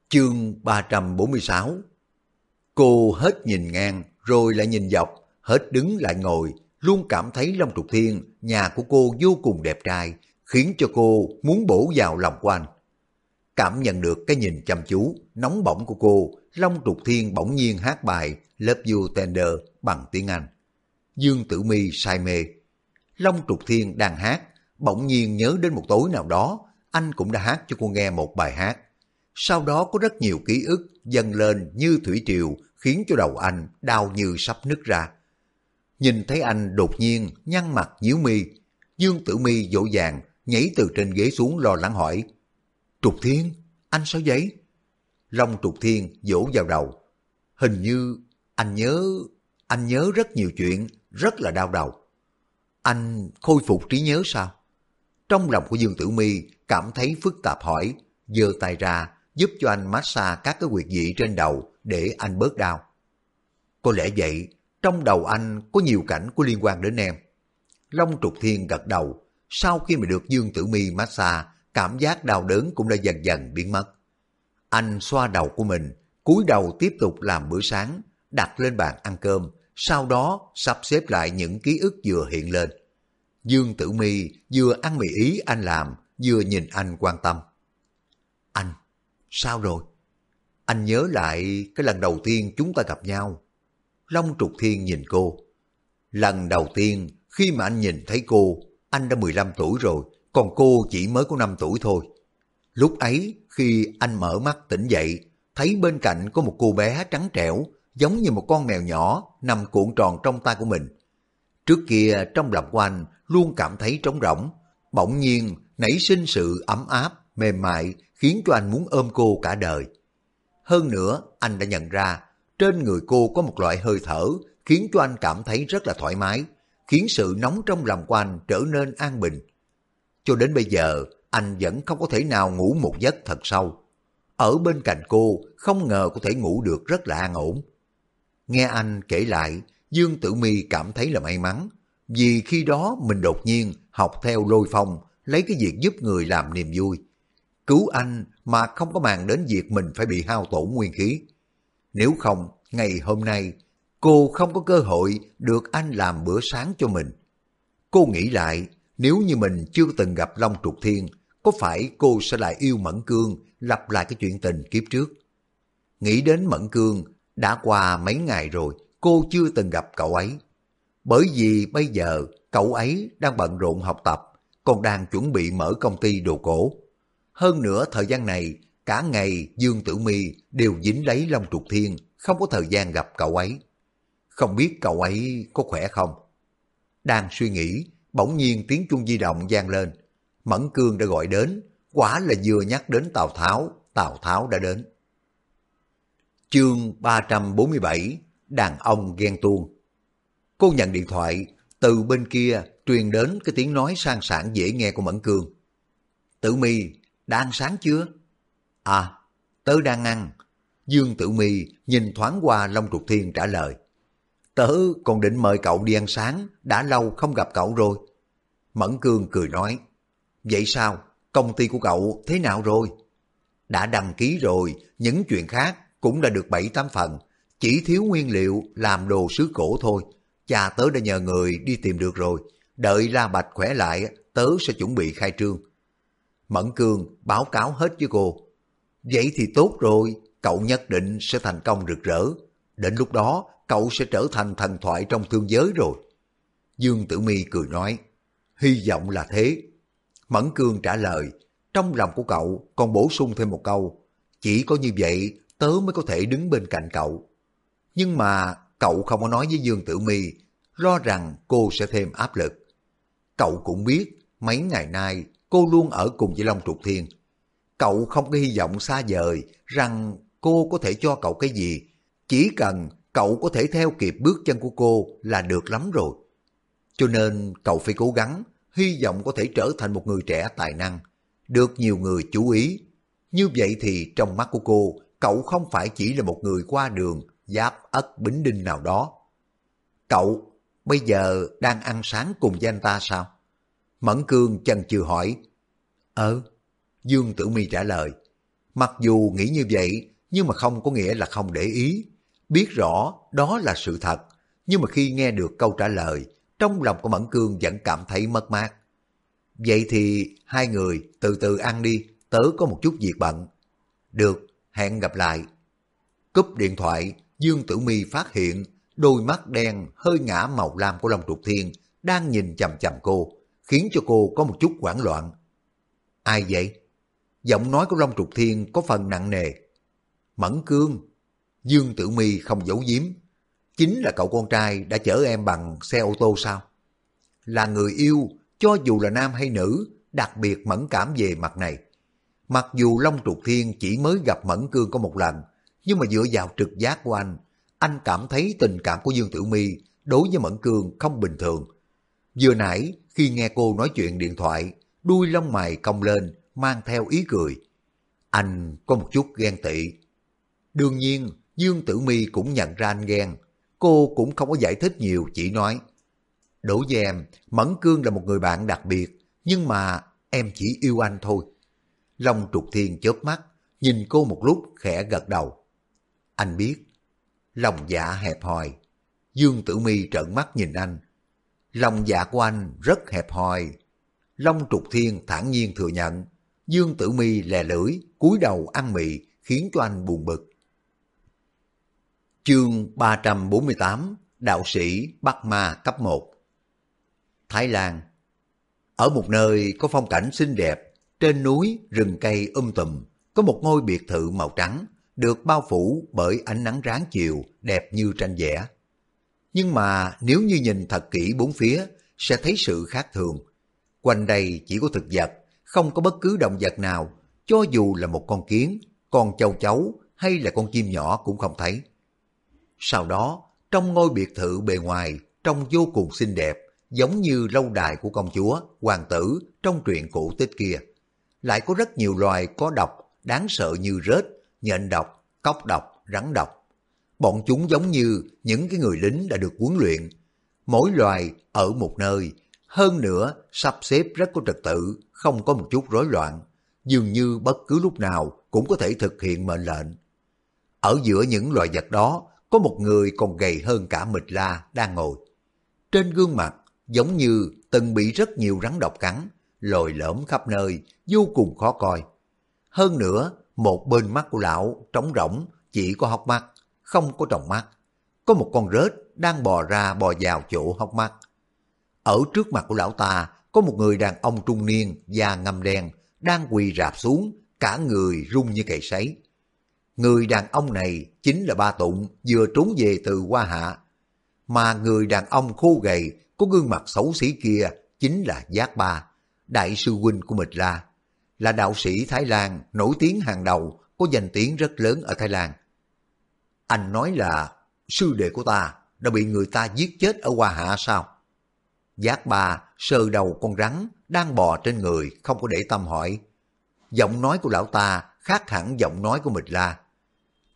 Chương 346 Cô hết nhìn ngang rồi lại nhìn dọc, hết đứng lại ngồi, luôn cảm thấy Long Trục Thiên, nhà của cô vô cùng đẹp trai, khiến cho cô muốn bổ vào lòng của anh. Cảm nhận được cái nhìn chăm chú, nóng bỏng của cô, Long Trục Thiên bỗng nhiên hát bài Love You Tender bằng tiếng Anh. Dương Tử Mi say mê. Long Trục Thiên đang hát, bỗng nhiên nhớ đến một tối nào đó, anh cũng đã hát cho cô nghe một bài hát. Sau đó có rất nhiều ký ức dâng lên như thủy triều khiến cho đầu anh đau như sắp nứt ra. Nhìn thấy anh đột nhiên nhăn mặt nhíu mi, Dương Tử Mi dỗ dàng nhảy từ trên ghế xuống lo lắng hỏi. Trục Thiên, anh sao vậy? Long Trục Thiên vỗ vào đầu. Hình như anh nhớ, anh nhớ rất nhiều chuyện, rất là đau đầu. Anh khôi phục trí nhớ sao? Trong lòng của Dương Tử Mi cảm thấy phức tạp hỏi, giơ tay ra giúp cho anh massage các cái huyệt vị trên đầu để anh bớt đau. Có lẽ vậy, trong đầu anh có nhiều cảnh có liên quan đến em. Long Trục Thiên gật đầu, sau khi mà được Dương Tử Mi massage, cảm giác đau đớn cũng đã dần dần biến mất. Anh xoa đầu của mình, cúi đầu tiếp tục làm bữa sáng, đặt lên bàn ăn cơm, sau đó sắp xếp lại những ký ức vừa hiện lên. Dương Tử Mi vừa ăn mì ý anh làm, vừa nhìn anh quan tâm. Anh, sao rồi? Anh nhớ lại cái lần đầu tiên chúng ta gặp nhau. Long Trục Thiên nhìn cô. Lần đầu tiên khi mà anh nhìn thấy cô, anh đã 15 tuổi rồi, còn cô chỉ mới có 5 tuổi thôi. Lúc ấy, khi anh mở mắt tỉnh dậy, thấy bên cạnh có một cô bé trắng trẻo, giống như một con mèo nhỏ nằm cuộn tròn trong tay của mình. Trước kia trong lòng của anh luôn cảm thấy trống rỗng, bỗng nhiên nảy sinh sự ấm áp, mềm mại khiến cho anh muốn ôm cô cả đời. Hơn nữa, anh đã nhận ra trên người cô có một loại hơi thở khiến cho anh cảm thấy rất là thoải mái, khiến sự nóng trong lòng của anh trở nên an bình. Cho đến bây giờ, anh vẫn không có thể nào ngủ một giấc thật sâu. Ở bên cạnh cô, không ngờ có thể ngủ được rất là an ổn. Nghe anh kể lại, Dương Tử Mi cảm thấy là may mắn, vì khi đó mình đột nhiên học theo lôi phong, lấy cái việc giúp người làm niềm vui. Cứu anh mà không có màng đến việc mình phải bị hao tổn nguyên khí. Nếu không, ngày hôm nay, cô không có cơ hội được anh làm bữa sáng cho mình. Cô nghĩ lại, nếu như mình chưa từng gặp Long Trục Thiên, có phải cô sẽ lại yêu Mẫn Cương, lặp lại cái chuyện tình kiếp trước? Nghĩ đến Mẫn Cương, đã qua mấy ngày rồi, cô chưa từng gặp cậu ấy. Bởi vì bây giờ cậu ấy đang bận rộn học tập, còn đang chuẩn bị mở công ty đồ cổ. Hơn nữa thời gian này, cả ngày Dương Tử Mi đều dính lấy Long Trục Thiên, không có thời gian gặp cậu ấy. Không biết cậu ấy có khỏe không? Đang suy nghĩ, bỗng nhiên tiếng chuông di động vang lên. Mẫn Cương đã gọi đến, quả là vừa nhắc đến Tào Tháo, Tào Tháo đã đến. Chương 347 Đàn ông ghen tuông Cô nhận điện thoại, từ bên kia truyền đến cái tiếng nói sang sảng dễ nghe của Mẫn Cương. Tử mi đã ăn sáng chưa? À, tớ đang ăn. Dương Tử Mi nhìn thoáng qua Long Trục Thiên trả lời. Tớ còn định mời cậu đi ăn sáng, đã lâu không gặp cậu rồi. Mẫn Cương cười nói, vậy sao, công ty của cậu thế nào rồi? Đã đăng ký rồi, những chuyện khác cũng đã được 7-8 phần, chỉ thiếu nguyên liệu làm đồ sứ cổ thôi. Cha tớ đã nhờ người đi tìm được rồi, đợi La Bạch khỏe lại, tớ sẽ chuẩn bị khai trương. Mẫn Cương báo cáo hết với cô. Vậy thì tốt rồi, cậu nhất định sẽ thành công rực rỡ. Đến lúc đó, cậu sẽ trở thành thần thoại trong thương giới rồi. Dương Tử Mi cười nói, hy vọng là thế. Mẫn Cương trả lời, trong lòng của cậu còn bổ sung thêm một câu, chỉ có như vậy tớ mới có thể đứng bên cạnh cậu. Nhưng mà cậu không có nói với Dương Tử Mi, lo rằng cô sẽ thêm áp lực. Cậu cũng biết, mấy ngày nay cô luôn ở cùng với Long Trục Thiên. Cậu không có hy vọng xa vời rằng cô có thể cho cậu cái gì, chỉ cần cậu có thể theo kịp bước chân của cô là được lắm rồi. Cho nên cậu phải cố gắng, hy vọng có thể trở thành một người trẻ tài năng, được nhiều người chú ý. Như vậy thì trong mắt của cô, cậu không phải chỉ là một người qua đường, giáp ất bính đinh nào đó. Cậu bây giờ đang ăn sáng cùng với anh ta sao? Mẫn Cương chần chừ hỏi. Ờ, Dương Tử Mi trả lời. Mặc dù nghĩ như vậy, nhưng mà không có nghĩa là không để ý. Biết rõ đó là sự thật, nhưng mà khi nghe được câu trả lời, trong lòng của Mẫn Cương vẫn cảm thấy mất mát. Vậy thì hai người từ từ ăn đi, tớ có một chút việc bận. Được, hẹn gặp lại. Cúp điện thoại, Dương Tử Mi phát hiện đôi mắt đen hơi ngã màu lam của Long Trục Thiên đang nhìn chằm chằm cô, khiến cho cô có một chút hoảng loạn. Ai vậy? Giọng nói của Long Trục Thiên có phần nặng nề. Mẫn Cương. Dương Tử Mi không giấu giếm. Chính là cậu con trai đã chở em bằng xe ô tô sao? Là người yêu, cho dù là nam hay nữ, đặc biệt mẫn cảm về mặt này. Mặc dù Long Trục Thiên chỉ mới gặp Mẫn Cương có một lần, nhưng mà dựa vào trực giác của anh, anh cảm thấy tình cảm của Dương Tử Mi đối với Mẫn Cương không bình thường. Vừa nãy, khi nghe cô nói chuyện điện thoại, đuôi lông mày cong lên, mang theo ý cười. Anh có một chút ghen tị. Đương nhiên, Dương Tử Mi cũng nhận ra anh ghen. Cô cũng không có giải thích nhiều, chỉ nói. Đối với em, Mẫn Cương là một người bạn đặc biệt, nhưng mà em chỉ yêu anh thôi. Long trục thiên chớp mắt, nhìn cô một lúc khẽ gật đầu. Anh biết, lòng dạ hẹp hòi. Dương Tử Mi trợn mắt nhìn anh. Lòng dạ của anh rất hẹp hòi. Long trục thiên thản nhiên thừa nhận. Dương Tử Mi lè lưỡi, cúi đầu ăn mì, khiến cho anh buồn bực. Chương 348 Đạo sĩ Bắc Ma cấp 1 Thái Lan Ở một nơi có phong cảnh xinh đẹp, trên núi rừng cây um tùm, có một ngôi biệt thự màu trắng, được bao phủ bởi ánh nắng ráng chiều, đẹp như tranh vẽ. Nhưng mà nếu như nhìn thật kỹ bốn phía, sẽ thấy sự khác thường. Quanh đây chỉ có thực vật, không có bất cứ động vật nào, cho dù là một con kiến, con châu chấu hay là con chim nhỏ cũng không thấy. Sau đó, trong ngôi biệt thự bề ngoài, trông vô cùng xinh đẹp, giống như lâu đài của công chúa, hoàng tử trong truyện cổ tích kia. Lại có rất nhiều loài có độc, đáng sợ như rết, nhện độc, cóc độc, rắn độc. Bọn chúng giống như những cái người lính đã được huấn luyện. Mỗi loài ở một nơi, hơn nữa sắp xếp rất có trật tự, không có một chút rối loạn. Dường như bất cứ lúc nào cũng có thể thực hiện mệnh lệnh. Ở giữa những loài vật đó, có một người còn gầy hơn cả mịch la đang ngồi. Trên gương mặt, giống như từng bị rất nhiều rắn độc cắn, lồi lõm khắp nơi, vô cùng khó coi. Hơn nữa, một bên mắt của lão trống rỗng, chỉ có hốc mắt, không có tròng mắt. Có một con rết đang bò ra bò vào chỗ hốc mắt. Ở trước mặt của lão ta, có một người đàn ông trung niên, da ngâm đen, đang quỳ rạp xuống, cả người rung như cầy sấy. Người đàn ông này chính là ba Tụng vừa trốn về từ Hoa Hạ. Mà người đàn ông khô gầy, có gương mặt xấu xí kia chính là Giác Ba, đại sư huynh của Mịch La. Là đạo sĩ Thái Lan nổi tiếng hàng đầu, có danh tiếng rất lớn ở Thái Lan. Anh nói là sư đệ của ta đã bị người ta giết chết ở Hoa Hạ sao? Giác Ba sờ đầu con rắn đang bò trên người không có để tâm hỏi. giọng nói của lão ta khác hẳn giọng nói của Mịch La.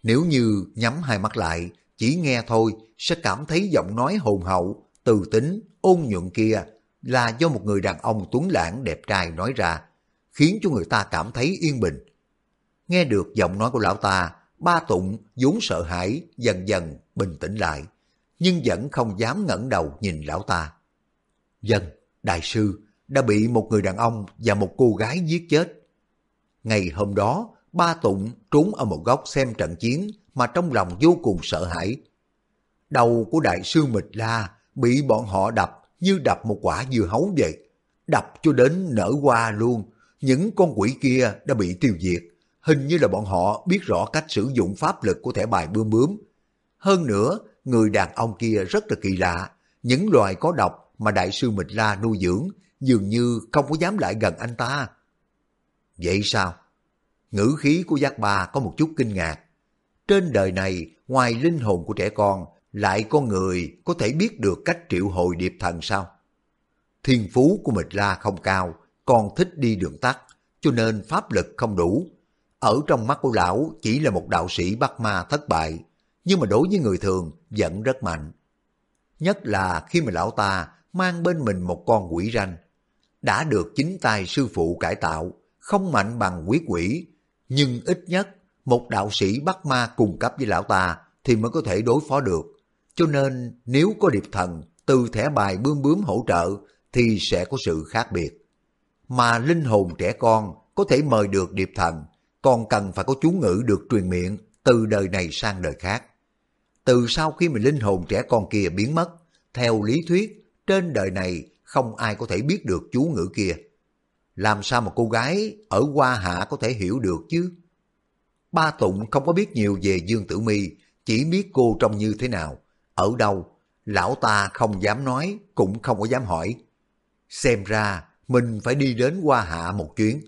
Nếu như nhắm hai mắt lại, chỉ nghe thôi sẽ cảm thấy giọng nói hồn hậu, từ tính, ôn nhuận kia là do một người đàn ông tuấn lãng đẹp trai nói ra, khiến cho người ta cảm thấy yên bình. Nghe được giọng nói của lão ta, ba tụng vốn sợ hãi dần dần bình tĩnh lại, nhưng vẫn không dám ngẩng đầu nhìn lão ta. Dân, đại sư, đã bị một người đàn ông và một cô gái giết chết. Ngày hôm đó, ba tụng trốn ở một góc xem trận chiến mà trong lòng vô cùng sợ hãi. Đầu của đại sư Mịch La bị bọn họ đập như đập một quả dưa hấu vậy. Đập cho đến nở hoa luôn. Những con quỷ kia đã bị tiêu diệt. Hình như là bọn họ biết rõ cách sử dụng pháp lực của thẻ bài bươm bướm. Hơn nữa, người đàn ông kia rất là kỳ lạ. Những loài có độc mà đại sư Mịch La nuôi dưỡng dường như không có dám lại gần anh ta. Vậy sao? Ngữ khí của giác ba có một chút kinh ngạc. Trên đời này, ngoài linh hồn của trẻ con, lại có người có thể biết được cách triệu hồi điệp thần sao? Thiên phú của Mịch La không cao, còn thích đi đường tắt, cho nên pháp lực không đủ. Ở trong mắt của lão chỉ là một đạo sĩ bắt ma thất bại, nhưng mà đối với người thường vẫn rất mạnh. Nhất là khi mà lão ta mang bên mình một con quỷ ranh, đã được chính tay sư phụ cải tạo, không mạnh bằng quý quỷ, nhưng ít nhất một đạo sĩ bắt ma cùng cấp với lão ta thì mới có thể đối phó được. Cho nên nếu có điệp thần từ thẻ bài bướm bướm hỗ trợ thì sẽ có sự khác biệt. Mà linh hồn trẻ con có thể mời được điệp thần, còn cần phải có chú ngữ được truyền miệng từ đời này sang đời khác. Từ sau khi mà linh hồn trẻ con kia biến mất, theo lý thuyết, trên đời này không ai có thể biết được chú ngữ kia. Làm sao mà cô gái ở Hoa Hạ có thể hiểu được chứ? Ba Tụng không có biết nhiều về Dương Tử Mi, chỉ biết cô trông như thế nào, ở đâu. Lão ta không dám nói, cũng không có dám hỏi. Xem ra mình phải đi đến Hoa Hạ một chuyến.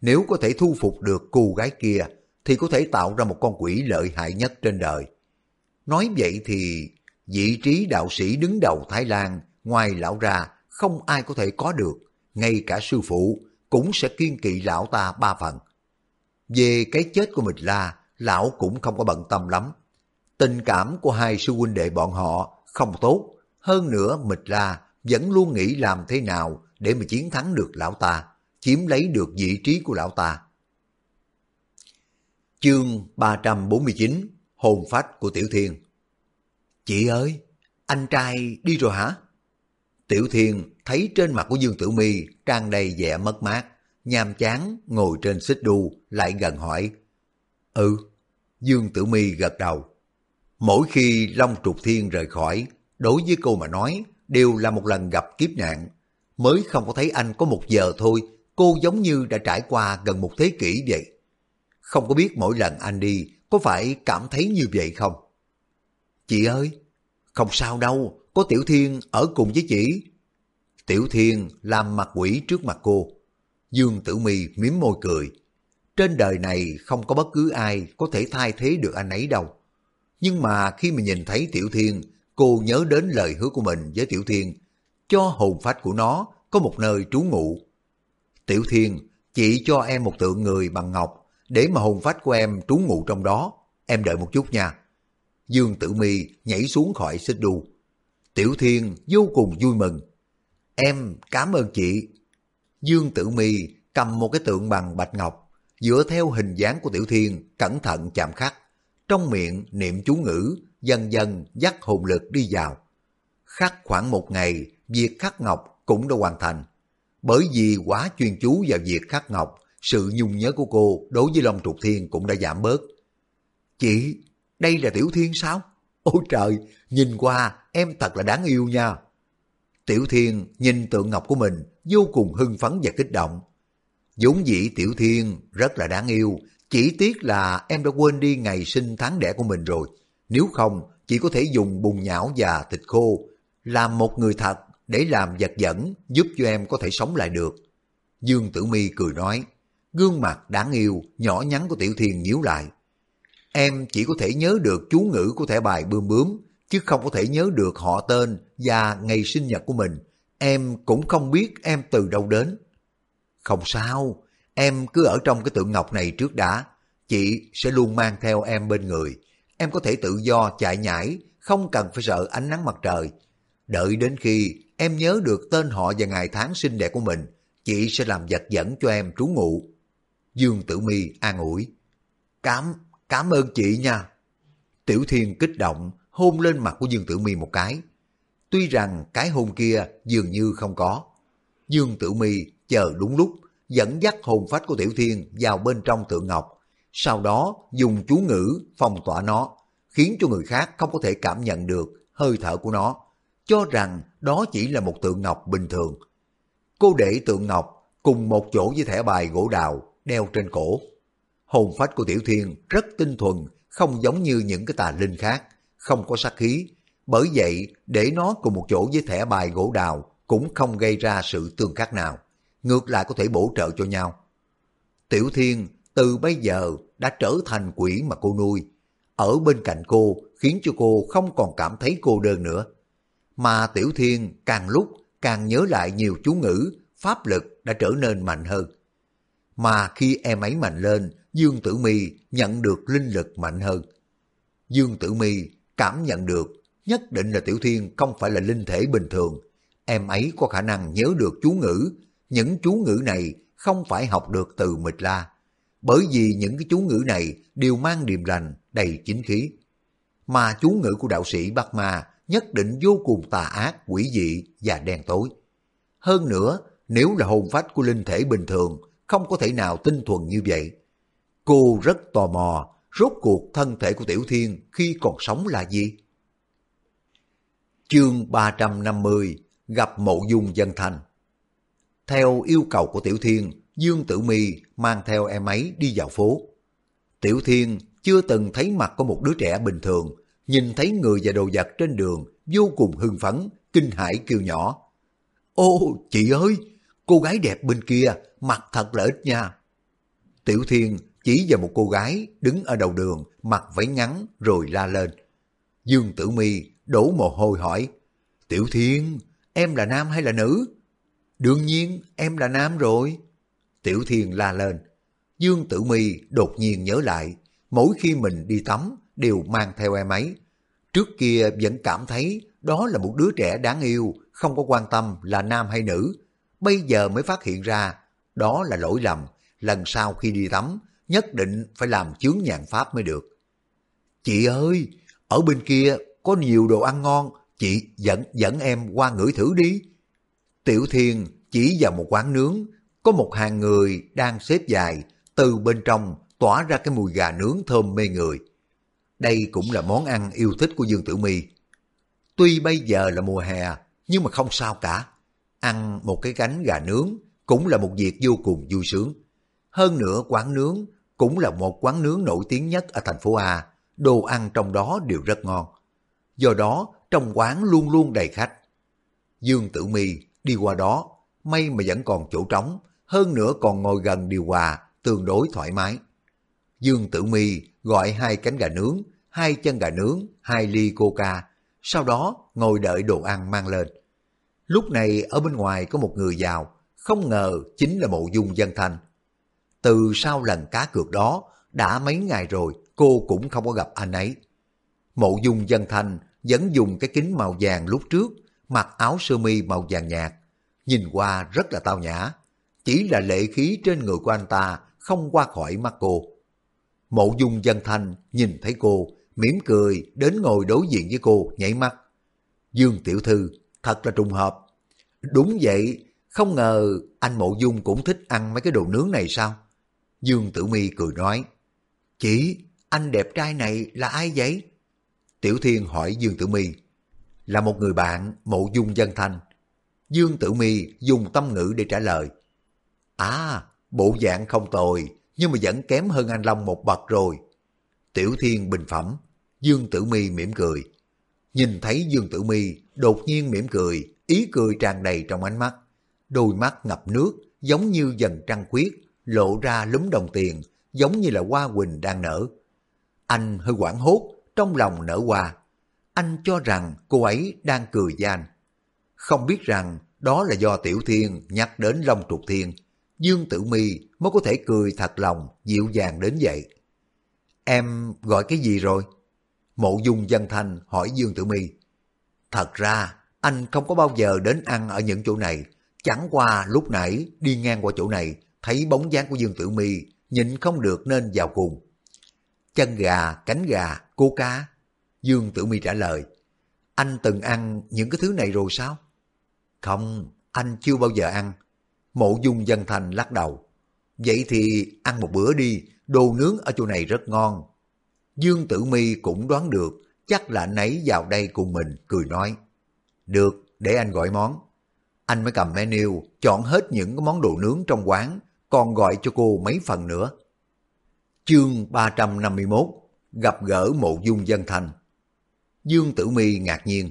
Nếu có thể thu phục được cô gái kia, thì có thể tạo ra một con quỷ lợi hại nhất trên đời. Nói vậy thì vị trí đạo sĩ đứng đầu Thái Lan ngoài lão ra không ai có thể có được, ngay cả sư phụ cũng sẽ kiên kỵ lão ta ba phần. Về cái chết của mình La, lão cũng không có bận tâm lắm. Tình cảm của hai sư huynh đệ bọn họ không tốt, hơn nữa Mịch La vẫn luôn nghĩ làm thế nào để mà chiến thắng được lão ta, chiếm lấy được vị trí của lão ta. Chương 349 Hồn phách của Tiểu Thiên Chị ơi, anh trai đi rồi hả? Tiểu Thiên thấy trên mặt của Dương Tử Mi tràn đầy vẻ mất mát, nhàm chán ngồi trên xích đu lại gần hỏi. Ừ, Dương Tử Mi gật đầu. Mỗi khi Long Trục Thiên rời khỏi, đối với cô mà nói đều là một lần gặp kiếp nạn. Mới không có thấy anh có một giờ thôi, cô giống như đã trải qua gần một thế kỷ vậy. Không có biết mỗi lần anh đi có phải cảm thấy như vậy không? Chị ơi, không sao đâu, có Tiểu Thiên ở cùng với chị. Tiểu Thiên làm mặt quỷ trước mặt cô. Dương Tử Mi miếm môi cười. Trên đời này không có bất cứ ai có thể thay thế được anh ấy đâu. Nhưng mà khi mà nhìn thấy Tiểu Thiên, cô nhớ đến lời hứa của mình với Tiểu Thiên, cho hồn phách của nó có một nơi trú ngụ. Tiểu Thiên, chỉ cho em một tượng người bằng ngọc, để mà hồn phách của em trú ngụ trong đó. Em đợi một chút nha. Dương Tử Mi nhảy xuống khỏi xích đu. Tiểu Thiên vô cùng vui mừng. Em cảm ơn chị. Dương Tử Mi cầm một cái tượng bằng bạch ngọc, dựa theo hình dáng của Tiểu Thiên, cẩn thận chạm khắc. Trong miệng niệm chú ngữ, dần dần dắt hồn lực đi vào. Khắc khoảng một ngày, việc khắc ngọc cũng đã hoàn thành. Bởi vì quá chuyên chú vào việc khắc ngọc, sự nhung nhớ của cô đối với Long Trục Thiên cũng đã giảm bớt. Chị, đây là Tiểu Thiên sao? Ôi trời, nhìn qua em thật là đáng yêu nha. Tiểu Thiên nhìn tượng ngọc của mình vô cùng hưng phấn và kích động. vốn dĩ Tiểu Thiên rất là đáng yêu, chỉ tiếc là em đã quên đi ngày sinh tháng đẻ của mình rồi. Nếu không, chỉ có thể dùng bùn nhão và thịt khô, làm một người thật để làm vật dẫn giúp cho em có thể sống lại được. Dương Tử Mi cười nói, gương mặt đáng yêu, nhỏ nhắn của Tiểu Thiên nhíu lại. Em chỉ có thể nhớ được chú ngữ của thẻ bài bươm bướm, chứ không có thể nhớ được họ tên và ngày sinh nhật của mình. Em cũng không biết em từ đâu đến. Không sao, Em cứ ở trong cái tượng ngọc này trước đã, chị sẽ luôn mang theo em bên người. Em có thể tự do chạy nhảy, không cần phải sợ ánh nắng mặt trời. Đợi đến khi em nhớ được tên họ và ngày tháng sinh đẻ của mình, chị sẽ làm vật dẫn cho em trú ngụ. Dương Tử Mi an ủi. Cảm, cảm ơn chị nha. Tiểu Thiên kích động, hôn lên mặt của Dương Tử Mi một cái. Tuy rằng cái hôn kia dường như không có. Dương Tử Mi chờ đúng lúc, dẫn dắt hồn phách của Tiểu Thiên vào bên trong tượng ngọc, sau đó dùng chú ngữ phong tỏa nó, khiến cho người khác không có thể cảm nhận được hơi thở của nó, cho rằng đó chỉ là một tượng ngọc bình thường. Cô để tượng ngọc cùng một chỗ với thẻ bài gỗ đào đeo trên cổ. Hồn phách của Tiểu Thiên rất tinh thuần, không giống như những cái tà linh khác, không có sát khí. Bởi vậy, để nó cùng một chỗ với thẻ bài gỗ đào cũng không gây ra sự tương khắc nào. Ngược lại có thể bổ trợ cho nhau. Tiểu Thiên từ bây giờ đã trở thành quỷ mà cô nuôi. Ở bên cạnh cô khiến cho cô không còn cảm thấy cô đơn nữa. Mà Tiểu Thiên càng lúc càng nhớ lại nhiều chú ngữ, pháp lực đã trở nên mạnh hơn. Mà khi em ấy mạnh lên, Dương Tử Mi nhận được linh lực mạnh hơn. Dương Tử Mi cảm nhận được nhất định là Tiểu Thiên không phải là linh thể bình thường. Em ấy có khả năng nhớ được chú ngữ. Những chú ngữ này không phải học được từ Mịch La. Bởi vì những cái chú ngữ này đều mang điềm lành, đầy chính khí. Mà chú ngữ của đạo sĩ Bát Ma nhất định vô cùng tà ác, quỷ dị và đen tối. Hơn nữa, nếu là hồn phách của linh thể bình thường, không có thể nào tinh thuần như vậy. Cô rất tò mò, rốt cuộc thân thể của Tiểu Thiên khi còn sống là gì? Chương 350 Gặp mộ dung dân thành theo yêu cầu của Tiểu Thiên, Dương Tử Mi mang theo em ấy đi vào phố. Tiểu Thiên chưa từng thấy mặt của một đứa trẻ bình thường, nhìn thấy người và đồ vật trên đường vô cùng hưng phấn, kinh hãi kêu nhỏ. Ô, chị ơi, cô gái đẹp bên kia, mặt thật là ít nha. Tiểu Thiên chỉ vào một cô gái đứng ở đầu đường, mặt váy ngắn rồi la lên. Dương Tử Mi đổ mồ hôi hỏi, Tiểu Thiên, em là nam hay là nữ? Đương nhiên, em là nam rồi. Tiểu Thiên la lên. Dương Tử Mi đột nhiên nhớ lại, mỗi khi mình đi tắm đều mang theo em ấy. Trước kia vẫn cảm thấy đó là một đứa trẻ đáng yêu, không có quan tâm là nam hay nữ. Bây giờ mới phát hiện ra, đó là lỗi lầm. Lần sau khi đi tắm, nhất định phải làm chướng nhạn pháp mới được. Chị ơi, ở bên kia có nhiều đồ ăn ngon, chị dẫn dẫn em qua ngửi thử đi. Tiểu Thiên chỉ vào một quán nướng, có một hàng người đang xếp dài, từ bên trong tỏa ra cái mùi gà nướng thơm mê người. Đây cũng là món ăn yêu thích của Dương Tử Mi. Tuy bây giờ là mùa hè, nhưng mà không sao cả. Ăn một cái cánh gà nướng cũng là một việc vô cùng vui sướng. Hơn nữa quán nướng cũng là một quán nướng nổi tiếng nhất ở thành phố A, đồ ăn trong đó đều rất ngon. Do đó, trong quán luôn luôn đầy khách. Dương Tử Mi đi qua đó, may mà vẫn còn chỗ trống, hơn nữa còn ngồi gần điều hòa, tương đối thoải mái. Dương Tử Mi gọi hai cánh gà nướng, hai chân gà nướng, hai ly coca, sau đó ngồi đợi đồ ăn mang lên. Lúc này ở bên ngoài có một người vào, không ngờ chính là mộ dung dân thanh. Từ sau lần cá cược đó, đã mấy ngày rồi cô cũng không có gặp anh ấy. Mộ dung dân thanh vẫn dùng cái kính màu vàng lúc trước, mặc áo sơ mi màu vàng nhạt. Nhìn qua rất là tao nhã, chỉ là lệ khí trên người của anh ta không qua khỏi mắt cô. Mộ dung dân thanh nhìn thấy cô, mỉm cười đến ngồi đối diện với cô nhảy mắt. Dương tiểu thư, thật là trùng hợp. Đúng vậy, không ngờ anh mộ dung cũng thích ăn mấy cái đồ nướng này sao? Dương Tử Mi cười nói, chỉ anh đẹp trai này là ai vậy? Tiểu Thiên hỏi Dương Tử Mi, là một người bạn mộ dung dân thanh. Dương Tử Mi dùng tâm ngữ để trả lời. À, bộ dạng không tồi, nhưng mà vẫn kém hơn anh Long một bậc rồi. Tiểu Thiên bình phẩm, Dương Tử Mi mỉm cười. Nhìn thấy Dương Tử Mi đột nhiên mỉm cười, ý cười tràn đầy trong ánh mắt. Đôi mắt ngập nước, giống như dần trăng khuyết, lộ ra lúm đồng tiền, giống như là hoa quỳnh đang nở. Anh hơi quảng hốt, trong lòng nở hoa. Anh cho rằng cô ấy đang cười với anh. Không biết rằng đó là do Tiểu Thiên nhắc đến Long Trục Thiên. Dương Tử Mi mới có thể cười thật lòng, dịu dàng đến vậy. Em gọi cái gì rồi? Mộ dung Văn thanh hỏi Dương Tử Mi. Thật ra, anh không có bao giờ đến ăn ở những chỗ này. Chẳng qua lúc nãy đi ngang qua chỗ này, thấy bóng dáng của Dương Tử Mi nhịn không được nên vào cùng. Chân gà, cánh gà, cô cá. Dương Tử Mi trả lời. Anh từng ăn những cái thứ này rồi sao? Không, anh chưa bao giờ ăn. Mộ dung dân thành lắc đầu. Vậy thì ăn một bữa đi, đồ nướng ở chỗ này rất ngon. Dương Tử Mi cũng đoán được, chắc là nấy vào đây cùng mình, cười nói. Được, để anh gọi món. Anh mới cầm menu, chọn hết những cái món đồ nướng trong quán, còn gọi cho cô mấy phần nữa. Chương 351 Gặp gỡ mộ dung dân thành Dương Tử Mi ngạc nhiên.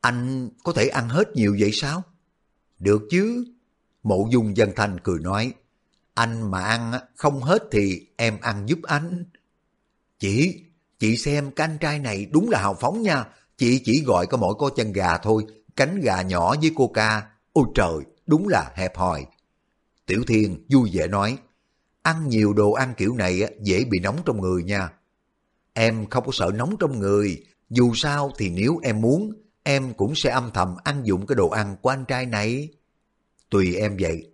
Anh có thể ăn hết nhiều vậy sao? Được chứ. Mộ dung dân thành cười nói. Anh mà ăn không hết thì em ăn giúp anh. Chị, chị xem cái anh trai này đúng là hào phóng nha. Chị chỉ gọi có mỗi có chân gà thôi, cánh gà nhỏ với coca. Ôi trời, đúng là hẹp hòi. Tiểu Thiên vui vẻ nói, ăn nhiều đồ ăn kiểu này dễ bị nóng trong người nha. Em không có sợ nóng trong người, dù sao thì nếu em muốn, em cũng sẽ âm thầm ăn dụng cái đồ ăn của anh trai này. Tùy em vậy.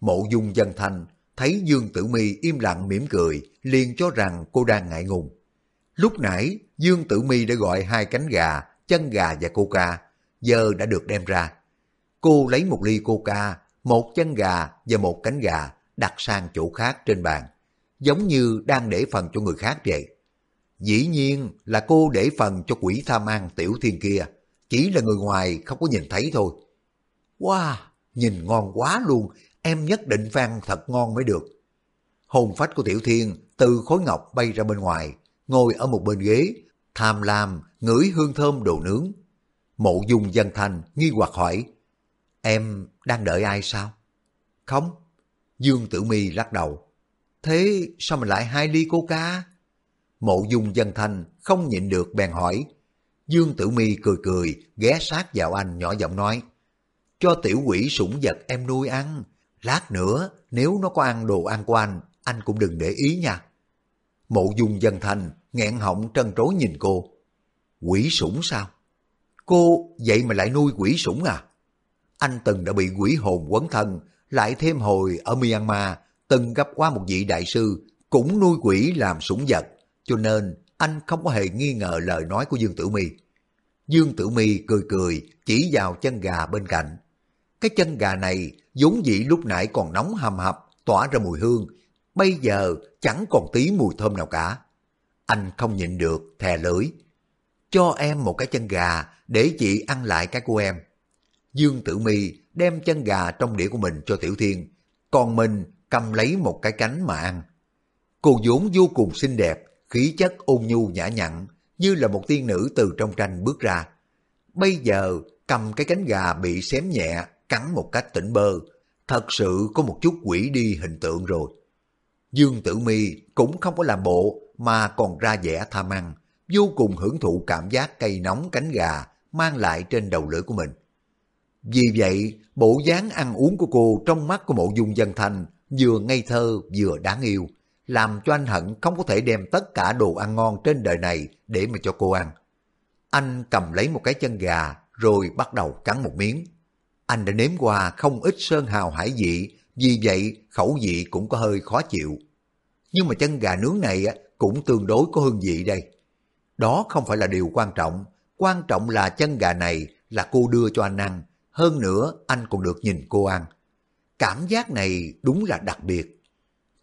Mộ dung dân thanh thấy Dương Tử Mi im lặng mỉm cười, liền cho rằng cô đang ngại ngùng. Lúc nãy, Dương Tử Mi đã gọi hai cánh gà, chân gà và coca, giờ đã được đem ra. Cô lấy một ly coca, một chân gà và một cánh gà đặt sang chỗ khác trên bàn, giống như đang để phần cho người khác vậy. Dĩ nhiên là cô để phần cho quỷ tham ăn tiểu thiên kia, chỉ là người ngoài không có nhìn thấy thôi. Wow, nhìn ngon quá luôn, em nhất định vang thật ngon mới được. Hồn phách của tiểu thiên từ khối ngọc bay ra bên ngoài, ngồi ở một bên ghế, tham lam, ngửi hương thơm đồ nướng. Mộ dung dân Thành nghi hoặc hỏi, em đang đợi ai sao? Không. Dương Tử Mi lắc đầu. Thế sao mà lại hai ly coca? Mộ dung dân Thành không nhịn được bèn hỏi. Dương Tử Mi cười cười, ghé sát vào anh nhỏ giọng nói. Cho tiểu quỷ sủng vật em nuôi ăn. Lát nữa, nếu nó có ăn đồ ăn của anh, anh cũng đừng để ý nha. Mộ dung dân thành nghẹn họng trân trối nhìn cô. Quỷ sủng sao? Cô vậy mà lại nuôi quỷ sủng à? Anh từng đã bị quỷ hồn quấn thân, lại thêm hồi ở Myanmar từng gặp qua một vị đại sư cũng nuôi quỷ làm sủng vật, cho nên anh không có hề nghi ngờ lời nói của Dương Tử Mi. Dương Tử Mi cười cười chỉ vào chân gà bên cạnh. Cái chân gà này vốn dĩ lúc nãy còn nóng hầm hập, tỏa ra mùi hương, bây giờ chẳng còn tí mùi thơm nào cả. Anh không nhịn được, thè lưỡi. Cho em một cái chân gà để chị ăn lại cái của em. Dương Tử Mi đem chân gà trong đĩa của mình cho Tiểu Thiên, còn mình cầm lấy một cái cánh mà ăn. Cô vốn vô cùng xinh đẹp, khí chất ôn nhu nhã nhặn, như là một tiên nữ từ trong tranh bước ra. Bây giờ cầm cái cánh gà bị xém nhẹ, cắn một cách tỉnh bơ, thật sự có một chút quỷ đi hình tượng rồi. Dương Tử Mi cũng không có làm bộ mà còn ra vẻ tham ăn, vô cùng hưởng thụ cảm giác cay nóng cánh gà mang lại trên đầu lưỡi của mình. Vì vậy, bộ dáng ăn uống của cô trong mắt của mộ dung dân thành vừa ngây thơ vừa đáng yêu, làm cho anh hận không có thể đem tất cả đồ ăn ngon trên đời này để mà cho cô ăn. Anh cầm lấy một cái chân gà rồi bắt đầu cắn một miếng. Anh đã nếm qua không ít sơn hào hải vị, vì vậy khẩu vị cũng có hơi khó chịu. Nhưng mà chân gà nướng này cũng tương đối có hương vị đây. Đó không phải là điều quan trọng, quan trọng là chân gà này là cô đưa cho anh ăn, hơn nữa anh còn được nhìn cô ăn. Cảm giác này đúng là đặc biệt.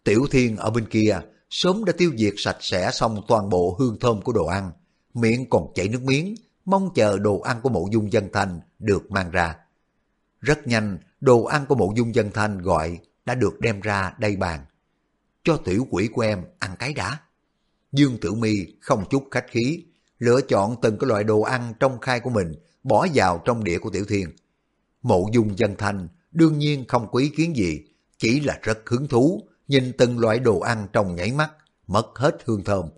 Tiểu Thiên ở bên kia sớm đã tiêu diệt sạch sẽ xong toàn bộ hương thơm của đồ ăn, miệng còn chảy nước miếng, mong chờ đồ ăn của mộ dung dân thanh được mang ra. Rất nhanh, đồ ăn của mộ dung dân thanh gọi đã được đem ra đây bàn. Cho tiểu quỷ của em ăn cái đã. Dương Tử Mi không chút khách khí, lựa chọn từng cái loại đồ ăn trong khai của mình bỏ vào trong đĩa của Tiểu Thiên. Mộ dung dân thanh đương nhiên không có ý kiến gì, chỉ là rất hứng thú, nhìn từng loại đồ ăn trong nhảy mắt, mất hết hương thơm.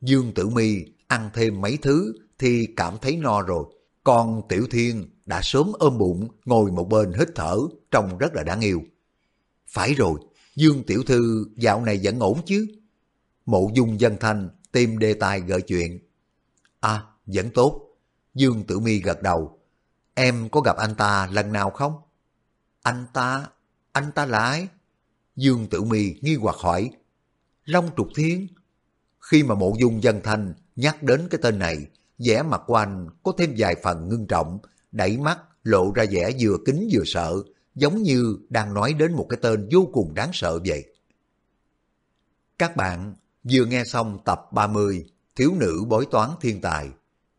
Dương Tử Mi ăn thêm mấy thứ thì cảm thấy no rồi, còn Tiểu Thiên đã sớm ôm bụng ngồi một bên hít thở, trông rất là đáng yêu. Phải rồi, Dương Tiểu Thư dạo này vẫn ổn chứ? Mộ dung dân thanh tìm đề tài gợi chuyện. À, vẫn tốt. Dương Tử Mi gật đầu. Em có gặp anh ta lần nào không? Anh ta? Anh ta là ai? Dương Tử Mi nghi hoặc hỏi. Long Trục Thiên? Khi mà mộ dung dân thanh nhắc đến cái tên này, vẻ mặt của anh có thêm vài phần ngưng trọng, đẩy mắt lộ ra vẻ vừa kính vừa sợ, giống như đang nói đến một cái tên vô cùng đáng sợ vậy. Các bạn vừa nghe xong tập 30 Thiếu nữ bói toán thiên tài.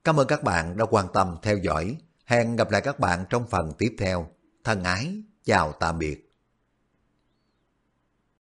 Cảm ơn các bạn đã quan tâm theo dõi. Hẹn gặp lại các bạn trong phần tiếp theo. Thân ái, chào tạm biệt.